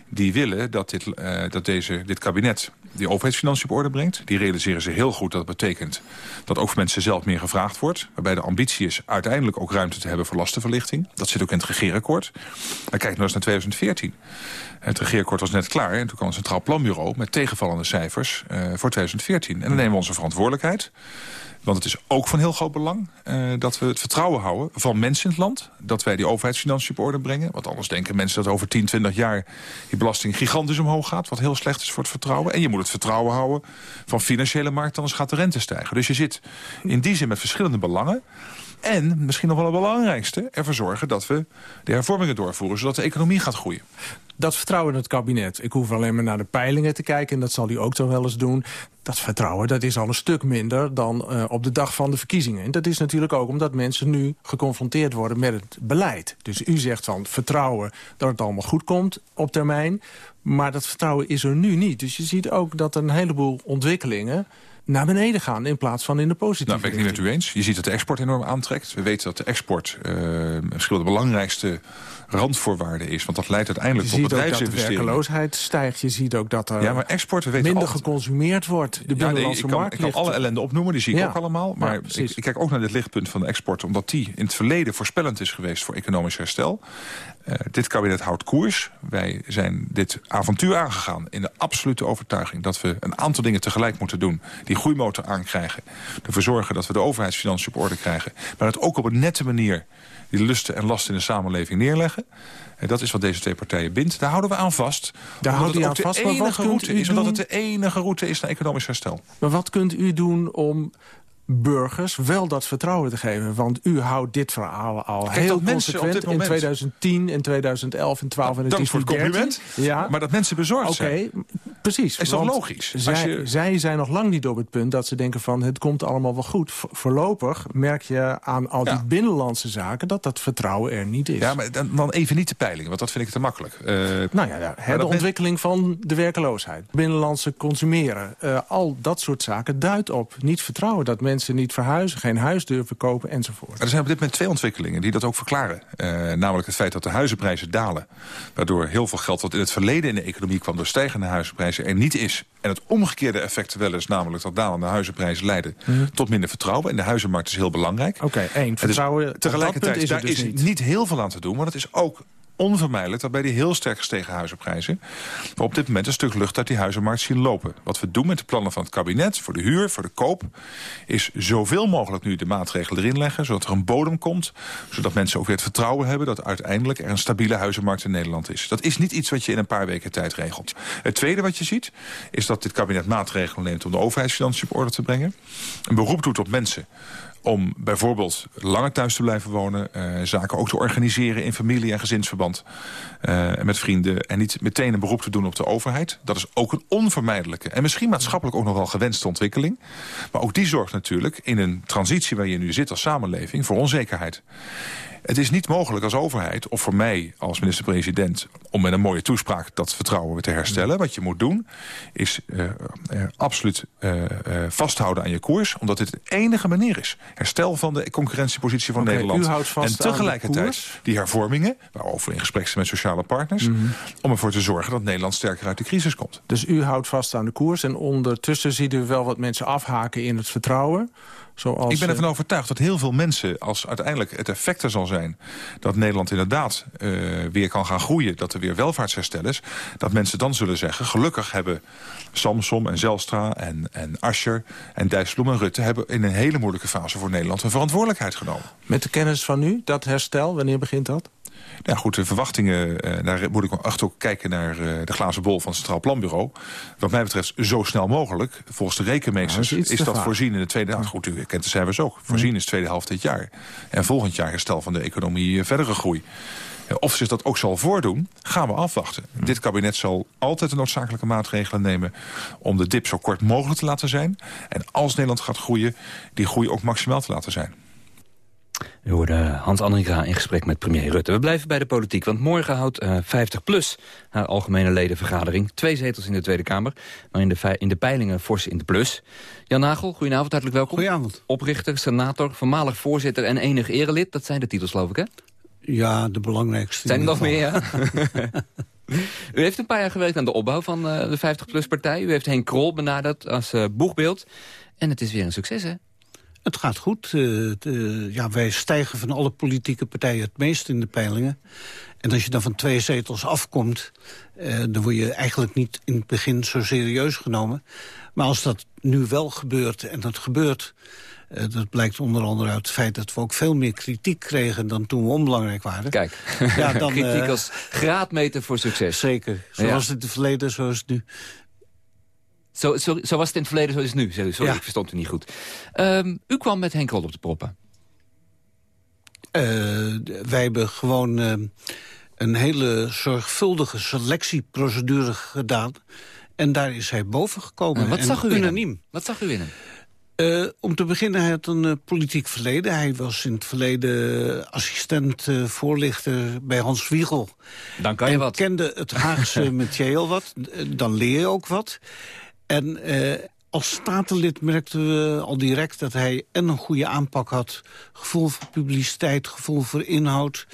die willen dat, dit, uh, dat deze, dit kabinet die overheidsfinanciën op orde brengt. Die realiseren ze heel goed dat betekent dat ook voor mensen zelf meer gevraagd wordt. Waarbij de ambitie is uiteindelijk ook ruimte te hebben voor lastenverlichting. Dat zit ook in het regeerakkoord. Maar kijk nou eens naar 2014. Het regeerakkoord was net klaar en toen kwam het Centraal Planbureau... met tegenvallende cijfers uh, voor 2014. En dan nemen we onze verantwoordelijkheid. Want het is ook van heel groot belang uh, dat we het vertrouwen houden van mensen in het land. Dat wij die overheidsfinanciën op orde brengen. Want anders denken mensen dat over 10, 20 jaar die belasting gigantisch omhoog gaat. Wat heel slecht is voor het vertrouwen. En je moet het vertrouwen houden van financiële markten, anders gaat de rente stijgen. Dus je zit in die zin met verschillende belangen. En, misschien nog wel het belangrijkste, ervoor zorgen dat we de hervormingen doorvoeren... zodat de economie gaat groeien. Dat vertrouwen in het kabinet. Ik hoef alleen maar naar de peilingen te kijken... en dat zal hij ook zo wel eens doen. Dat vertrouwen dat is al een stuk minder dan uh, op de dag van de verkiezingen. En dat is natuurlijk ook omdat mensen nu geconfronteerd worden met het beleid. Dus u zegt van vertrouwen dat het allemaal goed komt op termijn. Maar dat vertrouwen is er nu niet. Dus je ziet ook dat een heleboel ontwikkelingen naar beneden gaan in plaats van in de positieve Nou, ben ik niet met u eens. Je ziet dat de export enorm aantrekt. We weten dat de export uh, misschien de belangrijkste randvoorwaarde is. Want dat leidt uiteindelijk tot bedrijfsinvesteringen. Je ziet ook dat de werkeloosheid stijgt. Je ziet ook dat er ja, maar export, we weten minder altijd... geconsumeerd wordt. De binnenlandse ja, nee, ik kan, markt ik kan alle ellende opnoemen, die zie ik ja. ook allemaal. Maar ja, ik, ik, kijk ook naar dit lichtpunt van de export... omdat die in het verleden voorspellend is geweest voor economisch herstel. Uh, dit kabinet houdt koers. Wij zijn dit avontuur aangegaan in de absolute overtuiging... dat we een aantal dingen tegelijk moeten doen. Die groeimotor aankrijgen. Ervoor zorgen dat we de overheidsfinanciën op orde krijgen. Maar het ook op een nette manier die lusten en lasten in de samenleving neerleggen. En dat is wat deze twee partijen bindt. Daar houden we aan vast. Daar houden we aan vast. De enige route is, omdat het de enige route is naar economisch herstel. Maar wat kunt u doen om burgers wel dat vertrouwen te geven. Want u houdt dit verhaal al Kijk, heel dat consequent in 2010, in 2011 en 12 en het Dank is voor het nu 13. compliment. Ja. Maar dat mensen bezorgd Oké, zijn. precies. Is toch want logisch? Zij, je- zij zijn nog lang niet op het punt dat ze denken van... het komt allemaal wel goed. Voorlopig merk je aan al die Ja. binnenlandse zaken... dat dat vertrouwen er niet is. Ja, maar dan, dan even niet de peilingen, want dat vind ik te makkelijk. Eh, Nou ja, ja, hè, maar de dat men- ontwikkeling van de werkeloosheid. Binnenlandse consumeren. eh, al dat soort zaken duidt op niet vertrouwen. Dat mensen niet verhuizen, geen huis durven kopen enzovoort. Er zijn op dit moment twee ontwikkelingen die dat ook verklaren. Eh, namelijk het feit dat de huizenprijzen dalen. Waardoor heel veel geld wat in het verleden in de economie kwam... door stijgende huizenprijzen er niet is. En het omgekeerde effect wel is namelijk dat dalende huizenprijzen leiden... Mhm. tot minder vertrouwen. En de huizenmarkt is heel belangrijk. Oké, één. Het is Vertrouwen, dat tegelijkertijd, daar dus is niet. niet heel veel aan te doen. Maar het is ook onvermijdelijk dat bij die heel sterk gestegen huizenprijzen... we op dit moment een stuk lucht uit die huizenmarkt zien lopen. Wat we doen met de plannen van het kabinet voor de huur, voor de koop... is zoveel mogelijk nu de maatregelen erin leggen... zodat er een bodem komt, zodat mensen ook weer het vertrouwen hebben... dat uiteindelijk er een stabiele huizenmarkt in Nederland is. Dat is niet iets wat je in een paar weken tijd regelt. Het tweede wat je ziet, is dat dit kabinet maatregelen neemt... om de overheidsfinanciën op orde te brengen. Een beroep doet op mensen om bijvoorbeeld langer thuis te blijven wonen... Uh, zaken ook te organiseren in familie- en gezinsverband uh, met vrienden... en niet meteen een beroep te doen op de overheid. Dat is ook een onvermijdelijke en misschien maatschappelijk ook nog wel gewenste ontwikkeling. Maar ook die zorgt natuurlijk in een transitie waar je nu zit als samenleving... voor onzekerheid. Het is niet mogelijk als overheid, of voor mij als minister-president... om met een mooie toespraak dat vertrouwen weer te herstellen. Wat je moet doen, is uh, uh, absoluut uh, vasthouden aan je koers. Omdat dit de enige manier is. Herstel van de concurrentiepositie van okay, Nederland. U houdt vast en tegelijkertijd die hervormingen... waarover in gesprek zijn met sociale partners... Mm -hmm. om ervoor te zorgen dat Nederland sterker uit de crisis komt. Dus u houdt vast aan de koers... en ondertussen ziet u wel wat mensen afhaken in het vertrouwen... Zoals, ik ben ervan overtuigd dat heel veel mensen, als uiteindelijk het effect er zal zijn... dat Nederland inderdaad uh, weer kan gaan groeien, dat er weer welvaartsherstel is... dat mensen dan zullen zeggen, gelukkig hebben Samsom en Zelstra en, en Ascher en Dijsselbloem en Rutte... hebben in een hele moeilijke fase voor Nederland een verantwoordelijkheid genomen. Met de kennis van nu, dat herstel, wanneer begint dat? Nou goed, de verwachtingen, uh, daar moet ik achter ook kijken naar uh, de glazen bol van het Centraal Planbureau. Wat mij betreft zo snel mogelijk. Volgens de rekenmeesters nou, is, is dat vaak. voorzien in de tweede helft. Goed, u kent de cijfers ook. Voorzien is de tweede helft dit jaar. En volgend jaar herstel van de economie uh, verdere groei. Of zich dat ook zal voordoen, gaan we afwachten. Dit kabinet zal altijd de noodzakelijke maatregelen nemen... om de dip zo kort mogelijk te laten zijn. En als Nederland gaat groeien, die groei ook maximaal te laten zijn. U hoorde Hans Annika in gesprek met premier Rutte. We blijven bij de politiek, want morgen houdt uh, 50PLUS haar algemene ledenvergadering. Twee zetels in de Tweede Kamer, maar in de, in de peilingen fors in de plus. Jan Nagel, goedenavond, hartelijk welkom. Goedenavond. Oprichter, senator, voormalig voorzitter en enig erelid. Dat zijn de titels, geloof ik, hè? Ja, de belangrijkste. Zijn er nog meer, ja? [laughs] U heeft een paar jaar gewerkt aan de opbouw van uh, de 50PLUS-partij. U heeft Henk Krol benaderd als uh, boegbeeld. En het is weer een succes, hè? Het gaat goed. Uh, de, ja, wij stijgen van alle politieke partijen het meest in de peilingen. En als je dan van twee zetels afkomt... Uh, dan word je eigenlijk niet in het begin zo serieus genomen. Maar als dat nu wel gebeurt, en dat gebeurt... Uh, dat blijkt onder andere uit het feit dat we ook veel meer kritiek kregen... dan toen we onbelangrijk waren. Kijk, ja, dan, [laughs] kritiek als graadmeter voor succes. Zeker. Zoals ja. het in het verleden, zo is het nu. Zo, zo, zo, was het in het verleden, zo is het nu. Sorry, ja. ik verstond u niet goed. Um, u kwam met Henk Krol op de proppen. Uh, wij hebben gewoon uh, een hele zorgvuldige selectieprocedure gedaan. En daar is hij boven gekomen. En wat en zag u unaniem. in Wat zag u in hem? Uh, om te beginnen, hij had een uh, politiek verleden. Hij was in het verleden assistent uh, voorlichter bij Hans Wiegel. Dan kan je en wat. kende het Haagse [laughs] metier heel wat. Dan leer je ook wat. En als statenlid merkten we al direct dat hij en een goede aanpak had. Gevoel voor publiciteit, gevoel voor inhoud.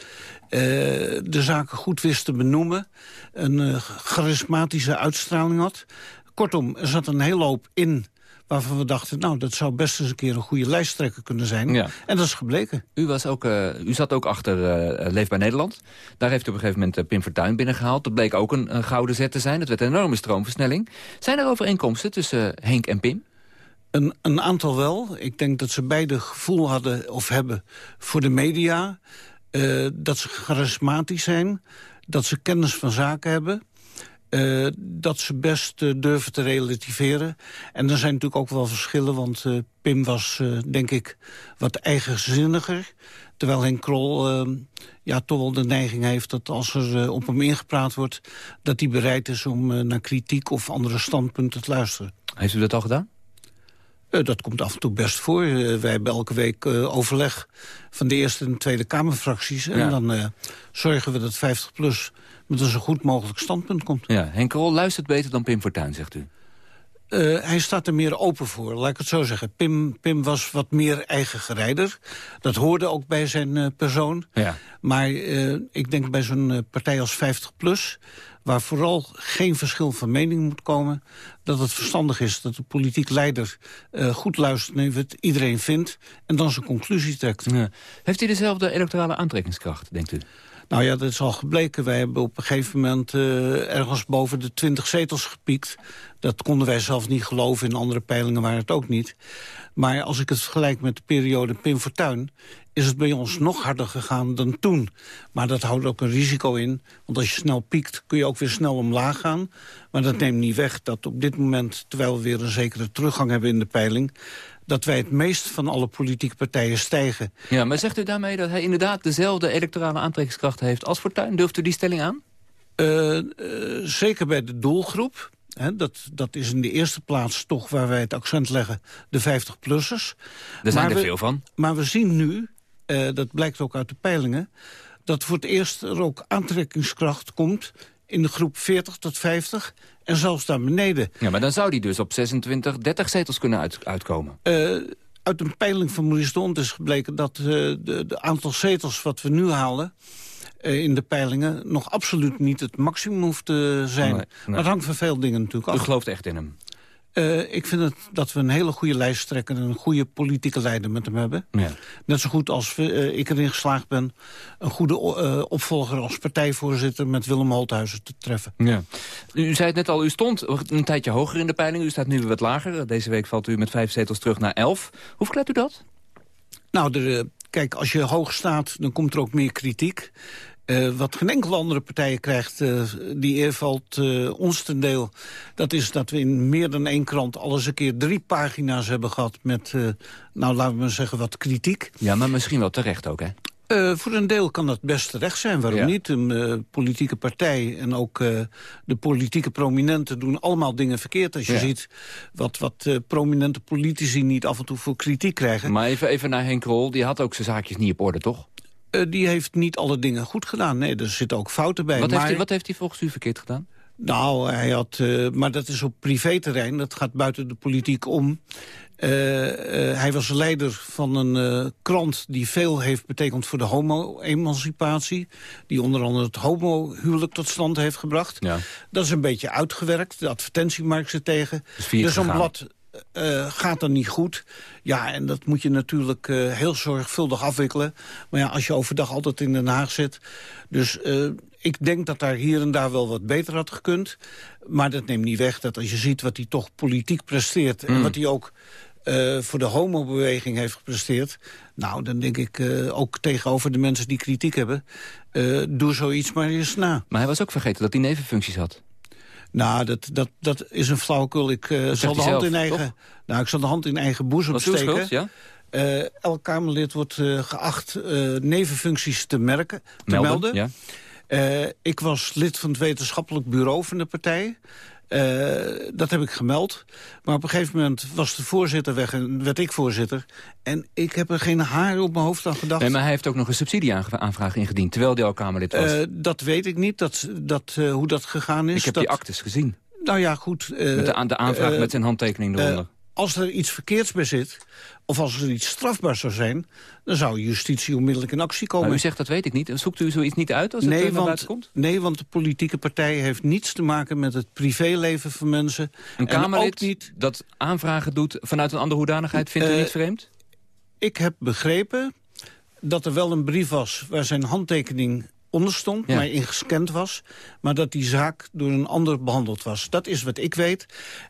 de zaken goed wist te benoemen. Een charismatische uitstraling had. Kortom, er zat een hele hoop in waarvan we dachten, nou, dat zou best eens een keer een goede lijsttrekker kunnen zijn. Ja. En dat is gebleken. U, was ook, uh, u zat ook achter uh, Leefbaar Nederland. Daar heeft u op een gegeven moment uh, Pim Fortuyn binnengehaald. Dat bleek ook een, een, gouden zet te zijn. Dat werd een enorme stroomversnelling. Zijn er overeenkomsten tussen Henk en Pim? Een, een aantal wel. Ik denk dat ze beide gevoel hadden of hebben voor de media. dat ze charismatisch zijn. Dat ze kennis van zaken hebben. Uh, dat ze best uh, durven te relativeren. En er zijn natuurlijk ook wel verschillen, want uh, Pim was, denk ik, wat eigenzinniger. Terwijl Henk Krol ja, toch wel de neiging heeft dat als er op hem ingepraat wordt... dat hij bereid is om naar kritiek of andere standpunten te luisteren. Heeft u dat al gedaan? Dat komt af en toe best voor. Wij hebben elke week overleg van de Eerste en Tweede Kamerfracties. En ja. dan zorgen we dat 50PLUS met een zo goed mogelijk standpunt komt. Ja, Henk Krol luistert beter dan Pim Fortuyn, zegt u. hij staat er meer open voor, laat ik het zo zeggen. Pim, Pim was wat meer eigen gerijder. Dat hoorde ook bij zijn persoon. Ja. Maar ik denk bij zo'n partij als 50PLUS waar vooral geen verschil van mening moet komen... dat het verstandig is dat de politiek leider goed luistert... naar wat iedereen vindt en dan zijn conclusie trekt. Ja. Heeft u dezelfde electorale aantrekkingskracht, denkt u? Nou ja, dat is al gebleken. Wij hebben op een gegeven moment uh, ergens boven de 20 zetels gepiekt. Dat konden wij zelf niet geloven. In andere peilingen waren het ook niet. Maar als ik het vergelijk met de periode Pim Fortuyn... is het bij ons nog harder gegaan dan toen. Maar dat houdt ook een risico in. Want als je snel piekt, kun je ook weer snel omlaag gaan. Maar dat neemt niet weg dat op dit moment... terwijl we weer een zekere teruggang hebben in de peiling dat wij het meest van alle politieke partijen stijgen. Ja, maar zegt u daarmee dat hij inderdaad dezelfde electorale aantrekkingskracht heeft als Fortuyn? Durft u die stelling aan? Uh, uh, zeker bij de doelgroep. He, dat, dat is in de eerste plaats toch waar wij het accent leggen, de 50-plussers. Er zijn er veel van. Maar we zien nu, uh, dat blijkt ook uit de peilingen... dat voor het eerst er ook aantrekkingskracht komt in de groep 40 tot 50 en zelfs daar beneden. Ja, maar dan zou die dus op 26, 30 zetels kunnen uit, uitkomen. Uh, uit een peiling van Maurice is gebleken dat uh, de, de aantal zetels wat we nu halen... Uh, in de peilingen nog absoluut niet het maximum hoeft te zijn. Nee, nee. Dat hangt van veel dingen natuurlijk af. U gelooft echt in hem? Uh, ik vind het dat we een hele goede lijsttrekker... en een goede politieke leider met hem hebben. Ja. Net zo goed als we, uh, ik erin geslaagd ben... een goede uh, opvolger als partijvoorzitter... met Willem Holthuizen te treffen. Ja. U zei het net al, u stond een tijdje hoger in de peiling. U staat nu wat lager. Deze week valt u met vijf zetels terug naar elf. Hoe verklaart u dat? Nou, de, kijk, als je hoog staat, dan komt er ook meer kritiek. Uh, wat geen enkele andere partij krijgt, uh, die eer valt uh, ons ten deel. Dat is dat we in meer dan één krant al eens een keer drie pagina's hebben gehad... met, nou laten we maar zeggen, wat kritiek. Ja, maar misschien wel terecht ook, hè? Uh, voor een deel kan dat best terecht zijn. Waarom ja. niet? Een uh, politieke partij en ook uh, de politieke prominenten doen allemaal dingen verkeerd. Als je ja. ziet wat, wat prominente politici niet af en toe voor kritiek krijgen. Maar even, even naar Henk Rol, die had ook zijn zaakjes niet op orde, toch? Uh, die heeft niet alle dingen goed gedaan. Nee, er zitten ook fouten bij. Wat, maar... heeft, hij, wat heeft hij volgens u verkeerd gedaan? Nou, hij had... Uh, maar dat is op privéterrein. Dat gaat buiten de politiek om. Uh, hij was leider van een krant die veel heeft betekend voor de homo-emancipatie. Die onder andere het homo-huwelijk tot stand heeft gebracht. Ja. Dat is een beetje uitgewerkt. De advertentiemarkt zit tegen. Dus een blad uh, gaat dan niet goed. Ja, en dat moet je natuurlijk uh, heel zorgvuldig afwikkelen. Maar ja, als je overdag altijd in Den Haag zit... Dus uh, ik denk dat daar hier en daar wel wat beter had gekund. Maar dat neemt niet weg dat als je ziet wat hij toch politiek presteert... Mm. en wat hij ook voor de homobeweging heeft gepresteerd... nou, dan denk ik ook tegenover de mensen die kritiek hebben... doe zoiets maar eens na. Maar hij was ook vergeten dat hij nevenfuncties had. Nou, dat, dat, dat is een flauwekul. Ik, uh, zal de hand zelf, in eigen, nou, ik zal de hand in eigen boezem Wat steken. Schuld, ja? uh, elk Kamerlid wordt uh, geacht nevenfuncties te, merken, te melden. melden. Ja. ik was lid van het wetenschappelijk bureau van de partij. Uh, dat heb ik gemeld. Maar op een gegeven moment was de voorzitter weg en werd ik voorzitter. En ik heb er geen haar op mijn hoofd aan gedacht. Nee, maar hij heeft ook nog een subsidieaanvraag ingediend... terwijl hij al Kamerlid was. Uh, dat weet ik niet, dat, dat, uh, hoe dat gegaan is. Ik heb dat... die actes gezien. Nou ja, goed. met de, de aanvraag met zijn handtekening eronder als er iets verkeerds bij zit, of als er iets strafbaars zou zijn... dan zou justitie onmiddellijk in actie komen. Maar u zegt dat weet ik niet. Zoekt u zoiets niet uit als het nee, naar want, buiten komt? Nee, want de politieke partij heeft niets te maken met het privéleven van mensen. Een Kamerlid niet... dat aanvragen doet vanuit een andere hoedanigheid, vindt uh, u niet vreemd? Ik heb begrepen dat er wel een brief was waar zijn handtekening onder stond, ja. maar ingescand was... maar dat die zaak door een ander behandeld was. Dat is wat ik weet.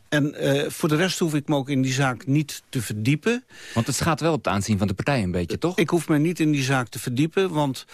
En uh, voor de rest hoef ik me ook in die zaak niet te verdiepen. Want het gaat wel op het aanzien van de partij een beetje, toch? Ik hoef me niet in die zaak te verdiepen, want...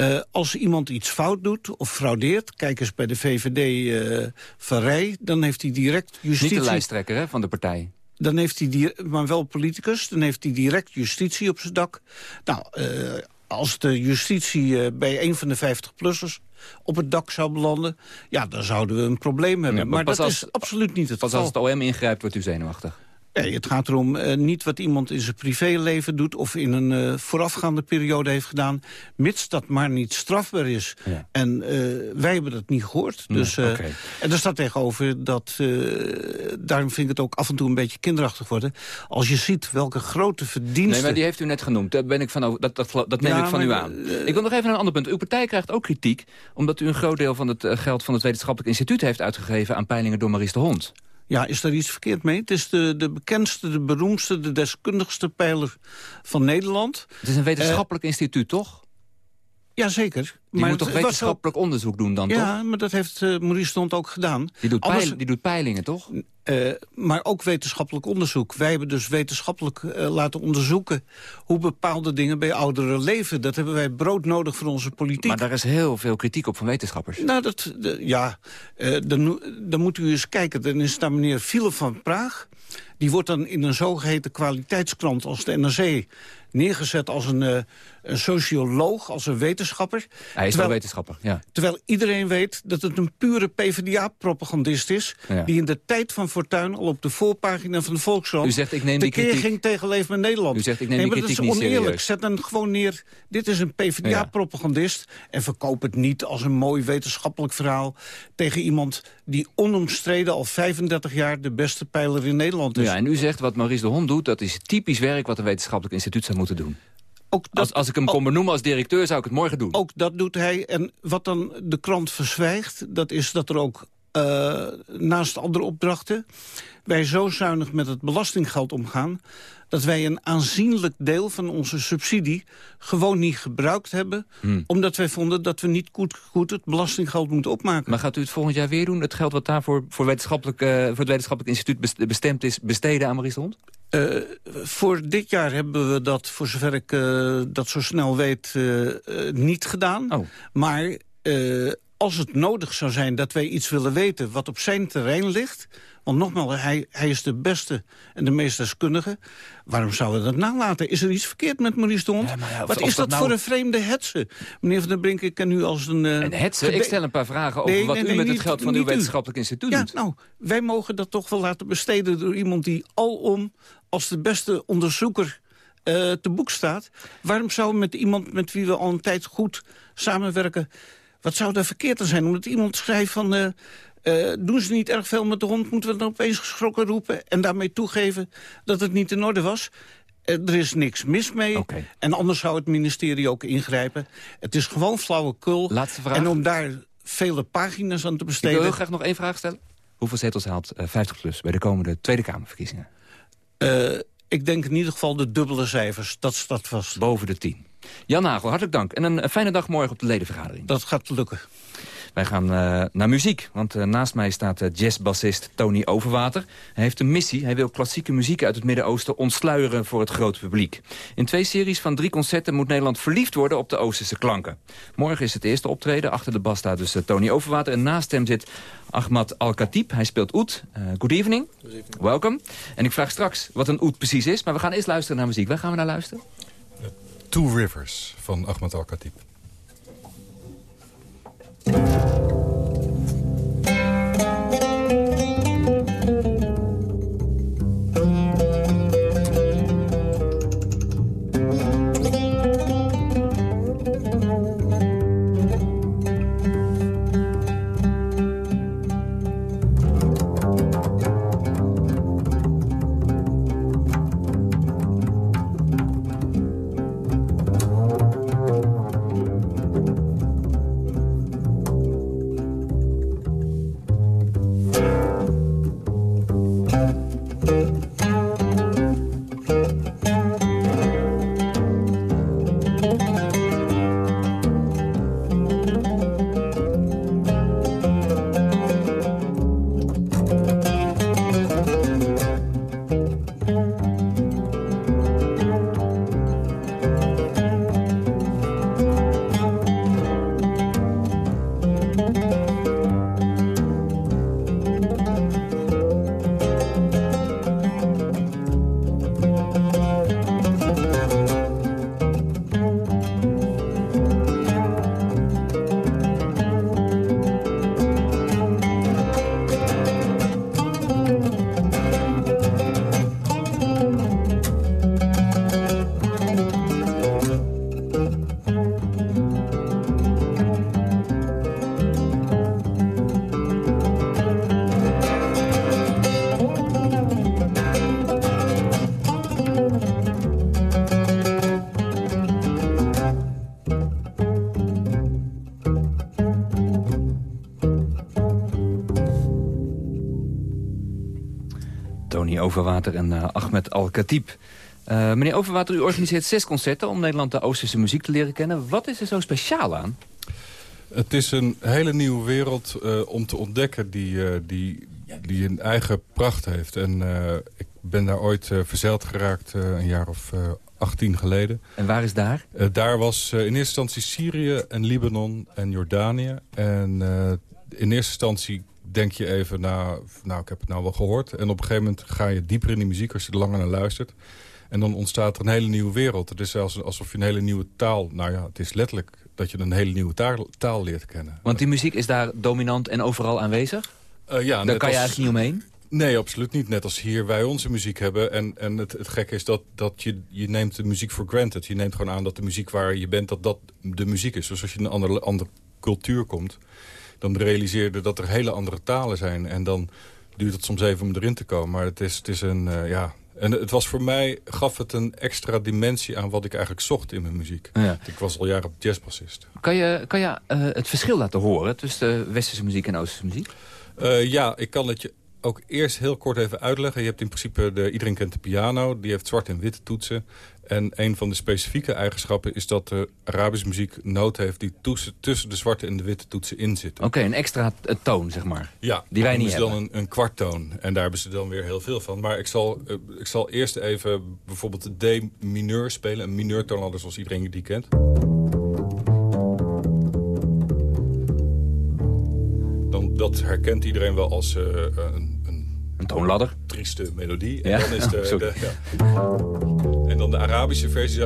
Uh, als iemand iets fout doet of fraudeert... kijk eens bij de VVD uh, van Rij, dan heeft hij direct justitie... Niet de lijsttrekker hè, van de partij. Dan heeft hij, maar wel politicus, dan heeft hij direct justitie op zijn dak. Nou, uh, als de justitie uh, bij een van de 50-plussers op het dak zou belanden... ja, dan zouden we een probleem hebben. Ja, maar, maar dat als, is absoluut niet het pas geval. als het OM ingrijpt, wordt u zenuwachtig. Nee, het gaat erom uh, niet wat iemand in zijn privéleven doet... of in een uh, voorafgaande periode heeft gedaan... mits dat maar niet strafbaar is. Ja. En uh, wij hebben dat niet gehoord. Nee, dus, okay. En er staat tegenover dat... daarom vind ik het ook af en toe een beetje kinderachtig worden. Als je ziet welke grote verdiensten... Nee, maar die heeft u net genoemd. Daar ben ik van over, dat, dat, dat neem ja, ik van maar, u aan. ik wil nog even naar een ander punt. Uw partij krijgt ook kritiek... omdat u een groot deel van het geld van het wetenschappelijk instituut heeft uitgegeven... aan peilingen door Maurice de Hond. Ja, is daar iets verkeerd mee? Het is de, de bekendste, de beroemdste, de deskundigste pijler van Nederland. Het is een wetenschappelijk uh, instituut, toch? Jazeker. Die maar moet toch wetenschappelijk onderzoek doen dan, ja, toch? Ja, maar dat heeft uh, Maurice Stond ook gedaan. Die doet, Anders, peil, die doet peilingen, toch? Uh, maar ook wetenschappelijk onderzoek. Wij hebben dus wetenschappelijk uh, laten onderzoeken... hoe bepaalde dingen bij ouderen leven. Dat hebben wij broodnodig voor onze politiek. Maar daar is heel veel kritiek op van wetenschappers. Nou, dat, de, ja, dan, dan moet u eens kijken. Dan is daar meneer Philip van Praag... Die wordt dan in een zogeheten kwaliteitskrant als de NRC neergezet als een, een socioloog, als een wetenschapper. Hij is terwijl, wel wetenschapper, ja. Terwijl iedereen weet dat het een pure PvdA-propagandist is... Ja. die in de tijd van Fortuyn al op de voorpagina van de Volkskrant... U zegt, ik neem die kritiek... ging tegen Leef met Nederland. U zegt, ik neem nee, die kritiek dat is oneerlijk. Serieus. Zet dan gewoon neer, dit is een PvdA-propagandist... en verkoop het niet als een mooi wetenschappelijk verhaal... tegen iemand die onomstreden al 35 jaar de beste pijler in Nederland is. Ja, en u zegt wat Maurice de Hond doet, dat is typisch werk... wat een wetenschappelijk instituut zou moeten doen. Ook dat, als, als ik hem kon benoemen als directeur, zou ik het morgen doen. Ook dat doet hij. En wat dan de krant verzwijgt, dat is dat er ook uh, naast andere opdrachten... wij zo zuinig met het belastinggeld omgaan... dat wij een aanzienlijk deel van onze subsidie gewoon niet gebruikt hebben... Hmm. omdat wij vonden dat we niet goed, goed het belastinggeld moeten opmaken. Maar gaat u het volgend jaar weer doen? Het geld wat daarvoor voor, wetenschappelijk, uh, voor het wetenschappelijk instituut bestemd is... besteden aan Maurice Hond? Uh, voor dit jaar hebben we dat, voor zover ik uh, dat zo snel weet, uh, niet gedaan. Oh. Maar als het nodig zou zijn dat wij iets willen weten wat op zijn terrein ligt... want nogmaals, hij, hij is de beste en de meest deskundige... waarom zouden we dat nalaten? Is er iets verkeerd met Maurice de Hond? Ja, ja, of, wat is dat, nou... voor een vreemde hetze? Meneer Van der Brink, ik ken u als een... Een hetze? Ik stel een paar vragen over nee, wat nee, u met niet, het geld van uw wetenschappelijk instituut ja, doet. nou, wij mogen dat toch wel laten besteden door iemand die alom... als de beste onderzoeker uh, te boek staat. Waarom zouden we met iemand met wie we al een tijd goed samenwerken... Wat zou daar verkeerd aan zijn? Omdat iemand schrijft van... Uh, uh, doen ze niet erg veel met de hond, moeten we dan opeens geschrokken roepen... en daarmee toegeven dat het niet in orde was. Uh, er is niks mis mee. Okay. En anders zou het ministerie ook ingrijpen. Het is gewoon flauwekul. Laatste vraag. En om daar vele pagina's aan te besteden... Ik wil heel graag nog één vraag stellen. Hoeveel zetels haalt 50PLUS bij de komende Tweede Kamerverkiezingen? ik denk in ieder geval de dubbele cijfers. Dat staat vast. Boven de 10. Jan Nagel, hartelijk dank. En een fijne dag morgen op de ledenvergadering. Dat gaat lukken. Wij gaan uh, naar muziek, want uh, naast mij staat uh, jazzbassist Tony Overwater. Hij heeft een missie, hij wil klassieke muziek uit het Midden-Oosten ontsluieren voor het grote publiek. In twee series van drie concerten moet Nederland verliefd worden op de Oosterse klanken. Morgen is het eerste optreden, achter de bas staat dus Tony Overwater. En naast hem zit Ahmad Al-Khatib, hij speelt oud. good evening, good evening. welcome. En ik vraag straks wat een oud precies is, maar we gaan eerst luisteren naar muziek. Waar gaan we naar luisteren? Two Rivers van Ahmad Al-Khatib. あっ。Overwater en uh, Ahmed Al-Khatib. Uh, meneer Overwater, u organiseert zes concerten om Nederland de Oosterse muziek te leren kennen. Wat is er zo speciaal aan? Het is een hele nieuwe wereld uh, om te ontdekken die, die, die een eigen pracht heeft. En ik ben daar ooit verzeild geraakt een jaar of 18 geleden. En waar is daar? daar was in eerste instantie Syrië en Libanon en Jordanië. En in eerste instantie denk je even, nou, nou, ik heb het nou wel gehoord. En op een gegeven moment ga je dieper in die muziek als je er langer naar luistert. En dan ontstaat er een hele nieuwe wereld. Het is zelfs alsof je een hele nieuwe taal... Nou ja, het is letterlijk dat je een hele nieuwe taal, taal leert kennen. Want die muziek is daar dominant en overal aanwezig? Uh, ja, daar kan je eigenlijk niet omheen? Nee, absoluut niet. Net als hier wij onze muziek hebben. En, en het, het gekke is dat, dat je, je neemt de muziek voor granted. Je neemt gewoon aan dat de muziek waar je bent, dat dat de muziek is. Dus als je in een andere, andere cultuur komt dan realiseerde dat er hele andere talen zijn. En dan duurt het soms even om erin te komen. Maar het is, het is een, uh, ja... En het was voor mij, gaf het een extra dimensie aan wat ik eigenlijk zocht in mijn muziek. Ja. Ik was al jaren jazzbassist. Kan je, kan je uh, het verschil laten horen tussen de westerse muziek en oosterse muziek? Uh, ja, ik kan het je ook eerst heel kort even uitleggen. Je hebt in principe, de, iedereen kent de piano. Die heeft zwart en witte toetsen. En een van de specifieke eigenschappen is dat de Arabische muziek noot heeft... die tussen de zwarte en de witte toetsen in zitten. Oké, een extra toon, zeg maar. Ja, die wij niet hebben. dan een, een kwarttoon. En daar hebben ze dan weer heel veel van. Maar ik zal, uh, ik zal eerst even bijvoorbeeld de D-mineur spelen. Een mineurtoon, zoals iedereen die kent. Dan, dat herkent iedereen wel als uh, een een toonladder. Trieste melodie. En, dan is [laughs] de, de ja. en dan de Arabische versie.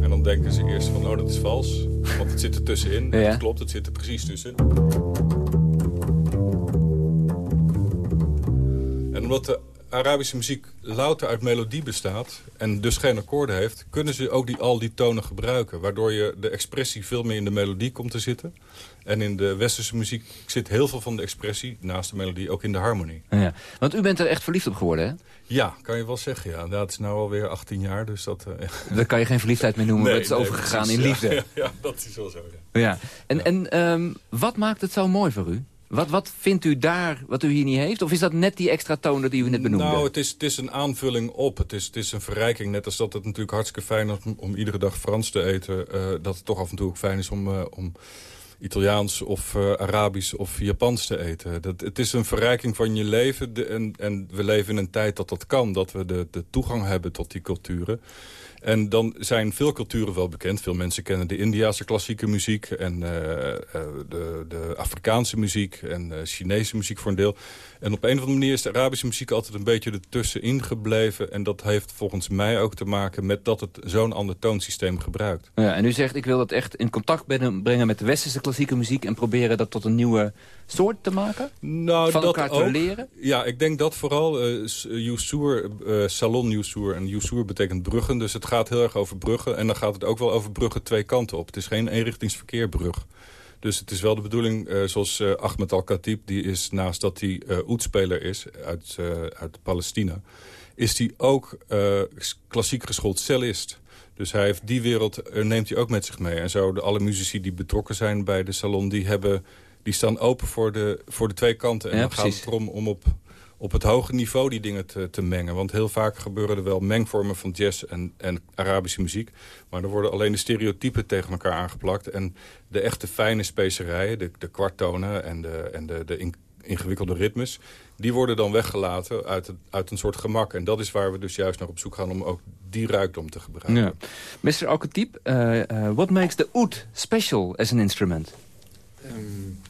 En dan denken ze eerst van, oh dat is vals. Want het zit er tussenin. Ja. Dat klopt, het zit er precies tussen. En omdat de Arabische muziek louter uit melodie bestaat... en dus geen akkoorden heeft... kunnen ze ook die, al die tonen gebruiken. Waardoor je de expressie veel meer in de melodie komt te zitten. En in de westerse muziek zit heel veel van de expressie... naast de melodie ook in de harmonie. Ja, want u bent er echt verliefd op geworden, hè? Ja, kan je wel zeggen, ja. Dat is nou alweer 18 jaar, dus dat... [laughs] Uh, dat kan je geen verliefdheid meer noemen, nee, het is overgegaan in liefde. Ja, [laughs] ja, dat is wel zo, ja. ja. En, en um, wat maakt het zo mooi voor u? Wat, wat vindt u daar wat u hier niet heeft? Of is dat net die extra tonen die u net benoemde? Nou, het is, het is een aanvulling op. Het is, het is een verrijking. Net als dat het natuurlijk hartstikke fijn is om, iedere dag Frans te eten. Uh, dat het toch af en toe ook fijn is om... Uh, om Italiaans of uh, Arabisch of Japans te eten. Dat, het is een verrijking van je leven. En, en we leven in een tijd dat dat kan. Dat we de, de toegang hebben tot die culturen. En dan zijn veel culturen wel bekend. Veel mensen kennen de Indiase klassieke muziek... en uh, de, de, Afrikaanse muziek en uh, Chinese muziek voor een deel. En op een of andere manier is de Arabische muziek altijd een beetje ertussenin gebleven. En dat heeft volgens mij ook te maken met dat het zo'n ander toonsysteem gebruikt. Ja, en u zegt, ik wil dat echt in contact brengen met de westerse klassieke muziek... en proberen dat tot een nieuwe soort te maken? Nou, Van dat elkaar ook. te leren? Ja, ik denk dat vooral. Uh, Yusur, uh, Salon Yusur. En Yusur betekent bruggen, dus het gaat heel erg over bruggen. En dan gaat het ook wel over bruggen twee kanten op. Het is geen eenrichtingsverkeerbrug. Dus het is wel de bedoeling, uh, zoals uh, Ahmed Al-Khatib... die is naast dat hij uh, oetspeler is uit, uit Palestina... is hij ook klassiek geschoold cellist. Dus hij heeft die wereld, neemt hij ook met zich mee. En zo de, alle muzici die betrokken zijn bij de salon... die, hebben, die staan open voor de, voor de twee kanten. En Ja, dan gaat het erom om op, op het hoge niveau die dingen te, te mengen. Want heel vaak gebeuren er wel mengvormen van jazz en, en Arabische muziek. Maar er worden alleen de stereotypen tegen elkaar aangeplakt. En de echte fijne specerijen, de, de kwarttonen en de, en de, de in- ingewikkelde ritmes... die worden dan weggelaten uit, het, uit een soort gemak. En dat is waar we dus juist naar op zoek gaan om ook die ruikdom te gebruiken. Ja. Mr. Al-Khatib, uh, uh, what makes the oud special as an instrument? Um,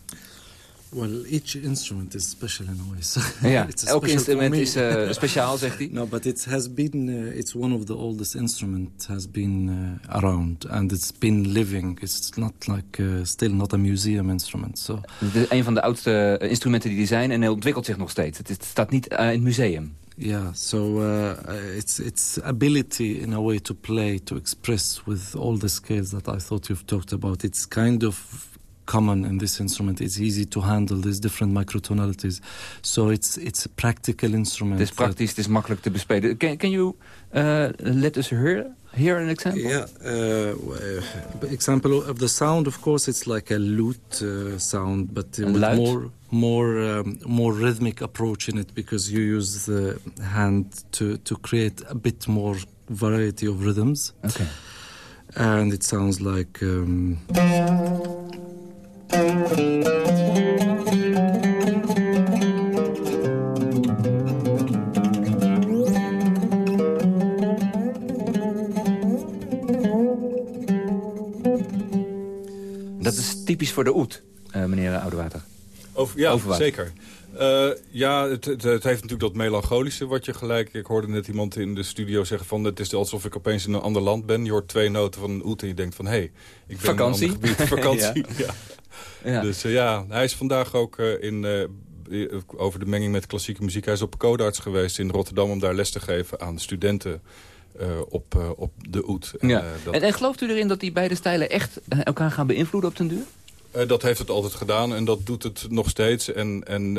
well, each instrument is special in a way. So Ja, [laughs] elk instrument me. is uh, [laughs] speciaal, zegt hij. No, but it has been, uh, it's one of the oldest instrument has been uh, around and it's been living. It's not like, uh, still not a museum instrument. So Het is een van de oudste instrumenten die er zijn en hij ontwikkelt zich nog steeds. Het, staat niet uh, in het museum. Yeah, so uh, it's its ability in a way to play, to express with all the scales that I thought you've talked about. It's kind of common in this instrument. It's easy to handle. There's different microtonalities. So it's it's a practical instrument. Het is praktisch, het is makkelijk te bespelen. Can, can you uh, let us hear, hear an example? Yeah. Uh, example of the sound, of course, it's like a lute uh, sound, but uh, with luid? more more um, more rhythmic approach in it because you use the hand to to create a bit more variety of rhythms. Okay. And it sounds like. Um, Dat is typisch voor de oet, uh, meneer Oudewater. Over, ja, Overwater. zeker. Uh, ja, het, heeft natuurlijk dat melancholische wat je gelijk... Ik hoorde net iemand in de studio zeggen van... het is alsof ik opeens in een ander land ben. Je hoort twee noten van een oet en je denkt van... hé, hey, ik ben Vakantie? in een ander gebied. [laughs] Vakantie, ja. [laughs] ja. Ja. Dus uh, ja, hij is vandaag ook uh, in... over de menging met klassieke muziek. Hij is op Codarts geweest in Rotterdam om daar les te geven aan studenten... Op, op de oet. En, ja. dat... en, en, gelooft u erin dat die beide stijlen echt elkaar gaan beïnvloeden op den duur? Dat heeft het altijd gedaan en dat doet het nog steeds. En, en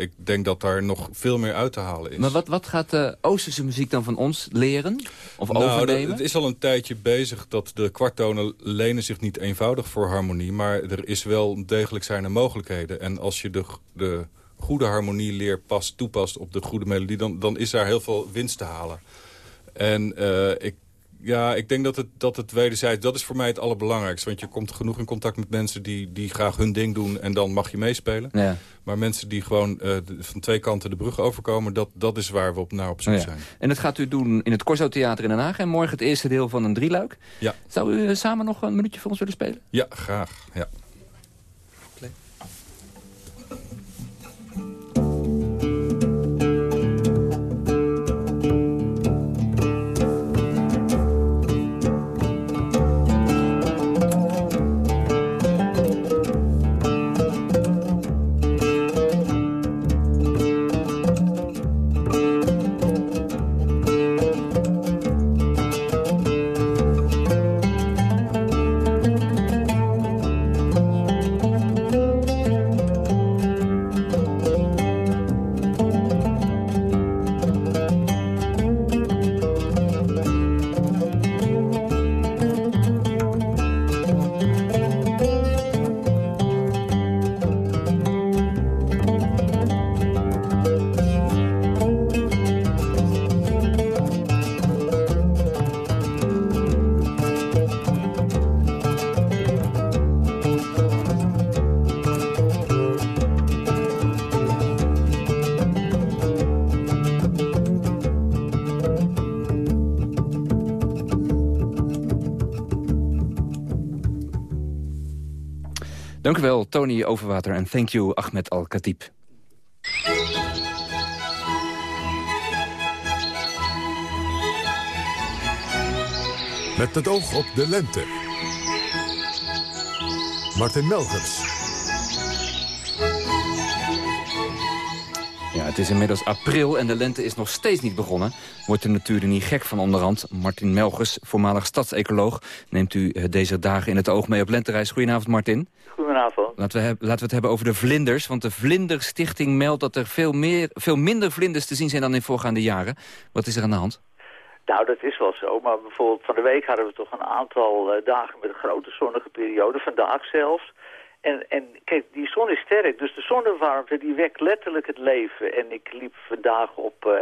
ik denk dat daar nog veel meer uit te halen is. Maar wat, wat gaat de Oosterse muziek dan van ons leren? Of nou, overnemen? Het is al een tijdje bezig dat de kwarttonen lenen zich niet eenvoudig voor harmonie. Maar er is wel degelijk zijn er mogelijkheden. En als je de, de goede harmonie leer past, toepast op de goede melodie... dan, dan is daar heel veel winst te halen. En uh, ik, ja, ik denk dat het, dat het wederzijds... dat is voor mij het allerbelangrijkste. Want je komt genoeg in contact met mensen die, die graag hun ding doen... en dan mag je meespelen. Ja. Maar mensen die gewoon uh, van twee kanten de brug overkomen... dat, dat is waar we op, naar op zoek ja. zijn. En dat gaat u doen in het Corso Theater in Den Haag. En morgen het eerste deel van een drieluik. Ja. Zou u uh, samen nog een minuutje voor ons willen spelen? Ja, graag. Ja. Dank u wel, Tony Overwater. En thank you, Ahmed Al-Khatib. Met het oog op de lente. Martin Melgers. Het is inmiddels april en de lente is nog steeds niet begonnen. Wordt de natuur er niet gek van onderhand. Martin Melgers, voormalig stadsecoloog, neemt u eh, deze dagen in het oog mee op lentereis. Goedenavond, Martin. Goedenavond. Laten we, laten we het hebben over de vlinders. Want de Vlinderstichting meldt dat er veel, meer, veel minder vlinders te zien zijn dan in voorgaande jaren. Wat is er aan de hand? Nou, dat is wel zo. Maar bijvoorbeeld van de week hadden we toch een aantal uh, dagen met een grote zonnige periode. Vandaag zelfs. En, en kijk, die zon is sterk, dus de zonnewarmte die wekt letterlijk het leven. En ik liep vandaag op, uh,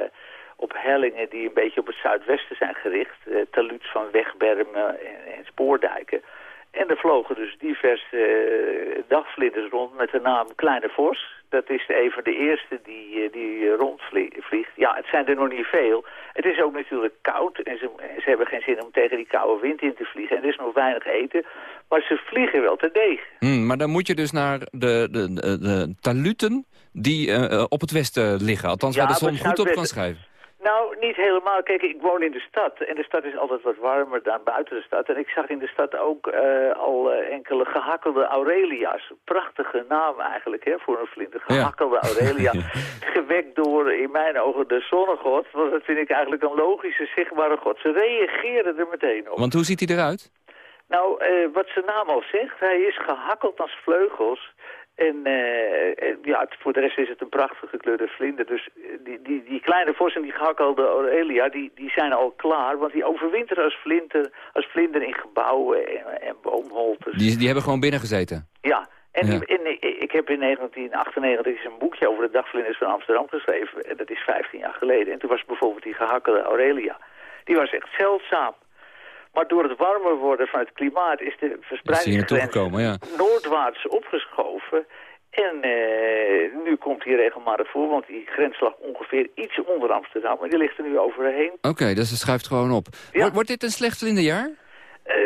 op hellingen die een beetje op het zuidwesten zijn gericht. Uh, taluds van wegbermen en, en, spoordijken. En er vlogen dus diverse uh, dagvlinders rond met de naam Kleine Vos. Dat is een van de eerste die, die rondvliegt. Ja, het zijn er nog niet veel. Het is ook natuurlijk koud en ze, ze hebben geen zin om tegen die koude wind in te vliegen. En er is nog weinig eten, maar ze vliegen wel te deeg. Hmm, maar dan moet je dus naar de, de, de, de taluten die uh, op het westen liggen. Althans ja, waar de zon goed op kan schrijven. Nou, niet helemaal. Kijk, ik woon in de stad. En de stad is altijd wat warmer dan buiten de stad. En ik zag in de stad ook uh, al uh, enkele gehakkelde Aurelia's. Prachtige naam eigenlijk, hè, voor een vlinder. Gehakkelde [laughs] ja. Aurelia. Gewekt door, in mijn ogen, de zonnegod. Want dat vind ik eigenlijk een logische, zichtbare god. Ze reageren er meteen op. Want hoe ziet hij eruit? Nou, eh, wat zijn naam al zegt, hij is gehakkeld als vleugels. En eh, eh, ja, voor de rest is het een prachtig gekleurde vlinder. Dus eh, die, die, die kleine vos en die gehakkelde Aurelia, die, die zijn al klaar. Want die overwinteren als vlinder, als vlinder in gebouwen en, en boomholtes. Die, die hebben gewoon binnen gezeten. Ja, en, Ja. en ik- heb in 1998 eens een boekje over de dagvlinders van Amsterdam geschreven. En dat is 15 jaar geleden. En toen was bijvoorbeeld die gehakkelde Aurelia. Die was echt zeldzaam. Maar door het warmer worden van het klimaat is de verspreidingsgrens gekomen, ja. noordwaarts opgeschoven. En eh, nu komt hij regelmatig voor, want die grens lag ongeveer iets onder Amsterdam. Maar die ligt er nu overheen. Oké, dus het schuift gewoon op. Wordt, wordt dit een slecht vlinderjaar? Eh,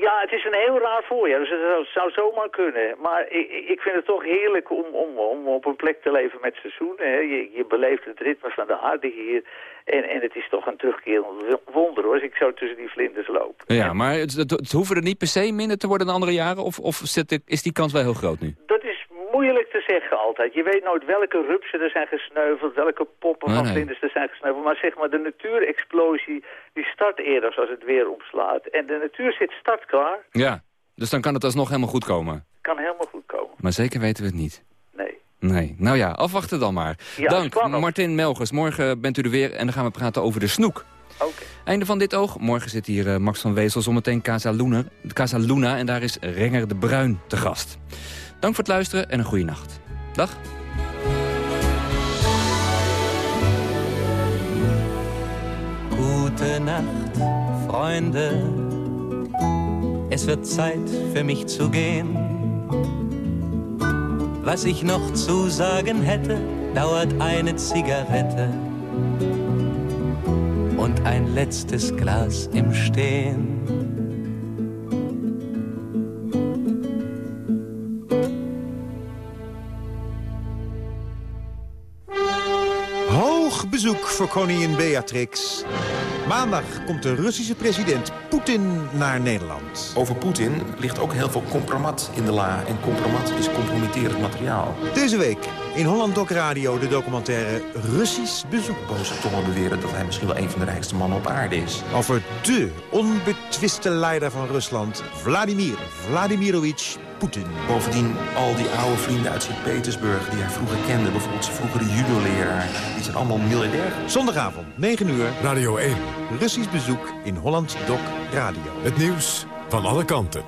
ja, het is een heel raar voorjaar, dus het zou, zou zomaar kunnen. Maar ik, ik vind het toch heerlijk om, om, om op een plek te leven met seizoenen. Hè. Je, je beleeft het ritme van de aarde hier. En, en het is toch een terugkerend wonder hoor, als ik zo tussen die vlinders loop. Ja, maar het, het, het hoeven er niet per se minder te worden dan andere jaren? Of, of is die kans wel heel groot nu? Dat is moeilijk te zeggen altijd. Je weet nooit welke rupsen er zijn gesneuveld, welke poppen van vlinders er zijn gesneuveld. Maar zeg maar, de natuurexplosie die start eerder als het weer omslaat. En de natuur zit startklaar, Ja, dus dan kan het alsnog helemaal goed komen. kan helemaal goed komen. Maar zeker weten we het niet. Nee. Nee, nou ja, afwachten dan maar. Ja, Dank, spannend. Martin Melgers. Morgen bent u er weer en dan gaan we praten over de snoek. Einde van dit oog. Morgen zit hier eh, Max van Wezel, zometeen Casa Luna, Casa Luna. En daar is Renger de Bruin te gast. Dank voor het luisteren en een goede nacht. Dag. Gute Nacht, Freunde. Es wird Zeit für mich zu gehen. Was ich noch zu sagen hätte, dauert eine Zigarette und ein letztes Glas im Stehen. Hoog bezoek voor koningin Beatrix. Maandag komt de Russische president Poetin naar Nederland. Over Poetin ligt ook heel veel compromat in de la. En compromat is compromitterend materiaal. Deze week in Holland Doc Radio de documentaire Russisch bezoek. Boze tongen beweren dat hij misschien wel een van de rijkste mannen op aarde is. Over de onbetwiste leider van Rusland, Vladimir Vladimirovich Poetin. Bovendien al die oude vrienden uit Sint-Petersburg die hij vroeger kende. Bijvoorbeeld zijn vroegere judo-leraar. Die zijn allemaal miljardair. Zondagavond, 9 uur. Radio 1. Russisch bezoek in Holland Doc Radio. Het nieuws van alle kanten.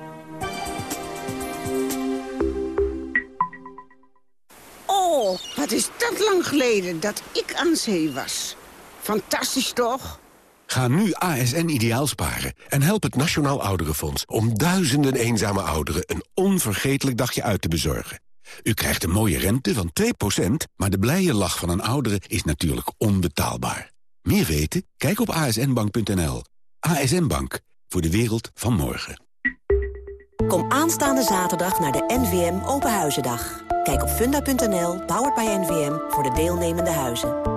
Oh, wat is dat lang geleden dat ik aan zee was. Fantastisch toch? Ga nu ASN ideaal sparen en help het Nationaal Ouderenfonds... om duizenden eenzame ouderen een onvergetelijk dagje uit te bezorgen. U krijgt een mooie rente van 2%, maar de blije lach van een oudere is natuurlijk onbetaalbaar. Meer weten? Kijk op asnbank.nl. ASN Bank, voor de wereld van morgen. Kom aanstaande zaterdag naar de NVM Open Huizendag. Kijk op funda.nl, powered by NVM, voor de deelnemende huizen.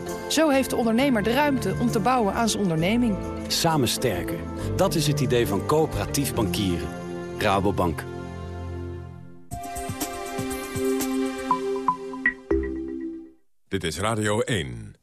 Zo heeft de ondernemer de ruimte om te bouwen aan zijn onderneming. Samen sterker. Dat is het idee van coöperatief bankieren. Rabobank. Dit is Radio 1.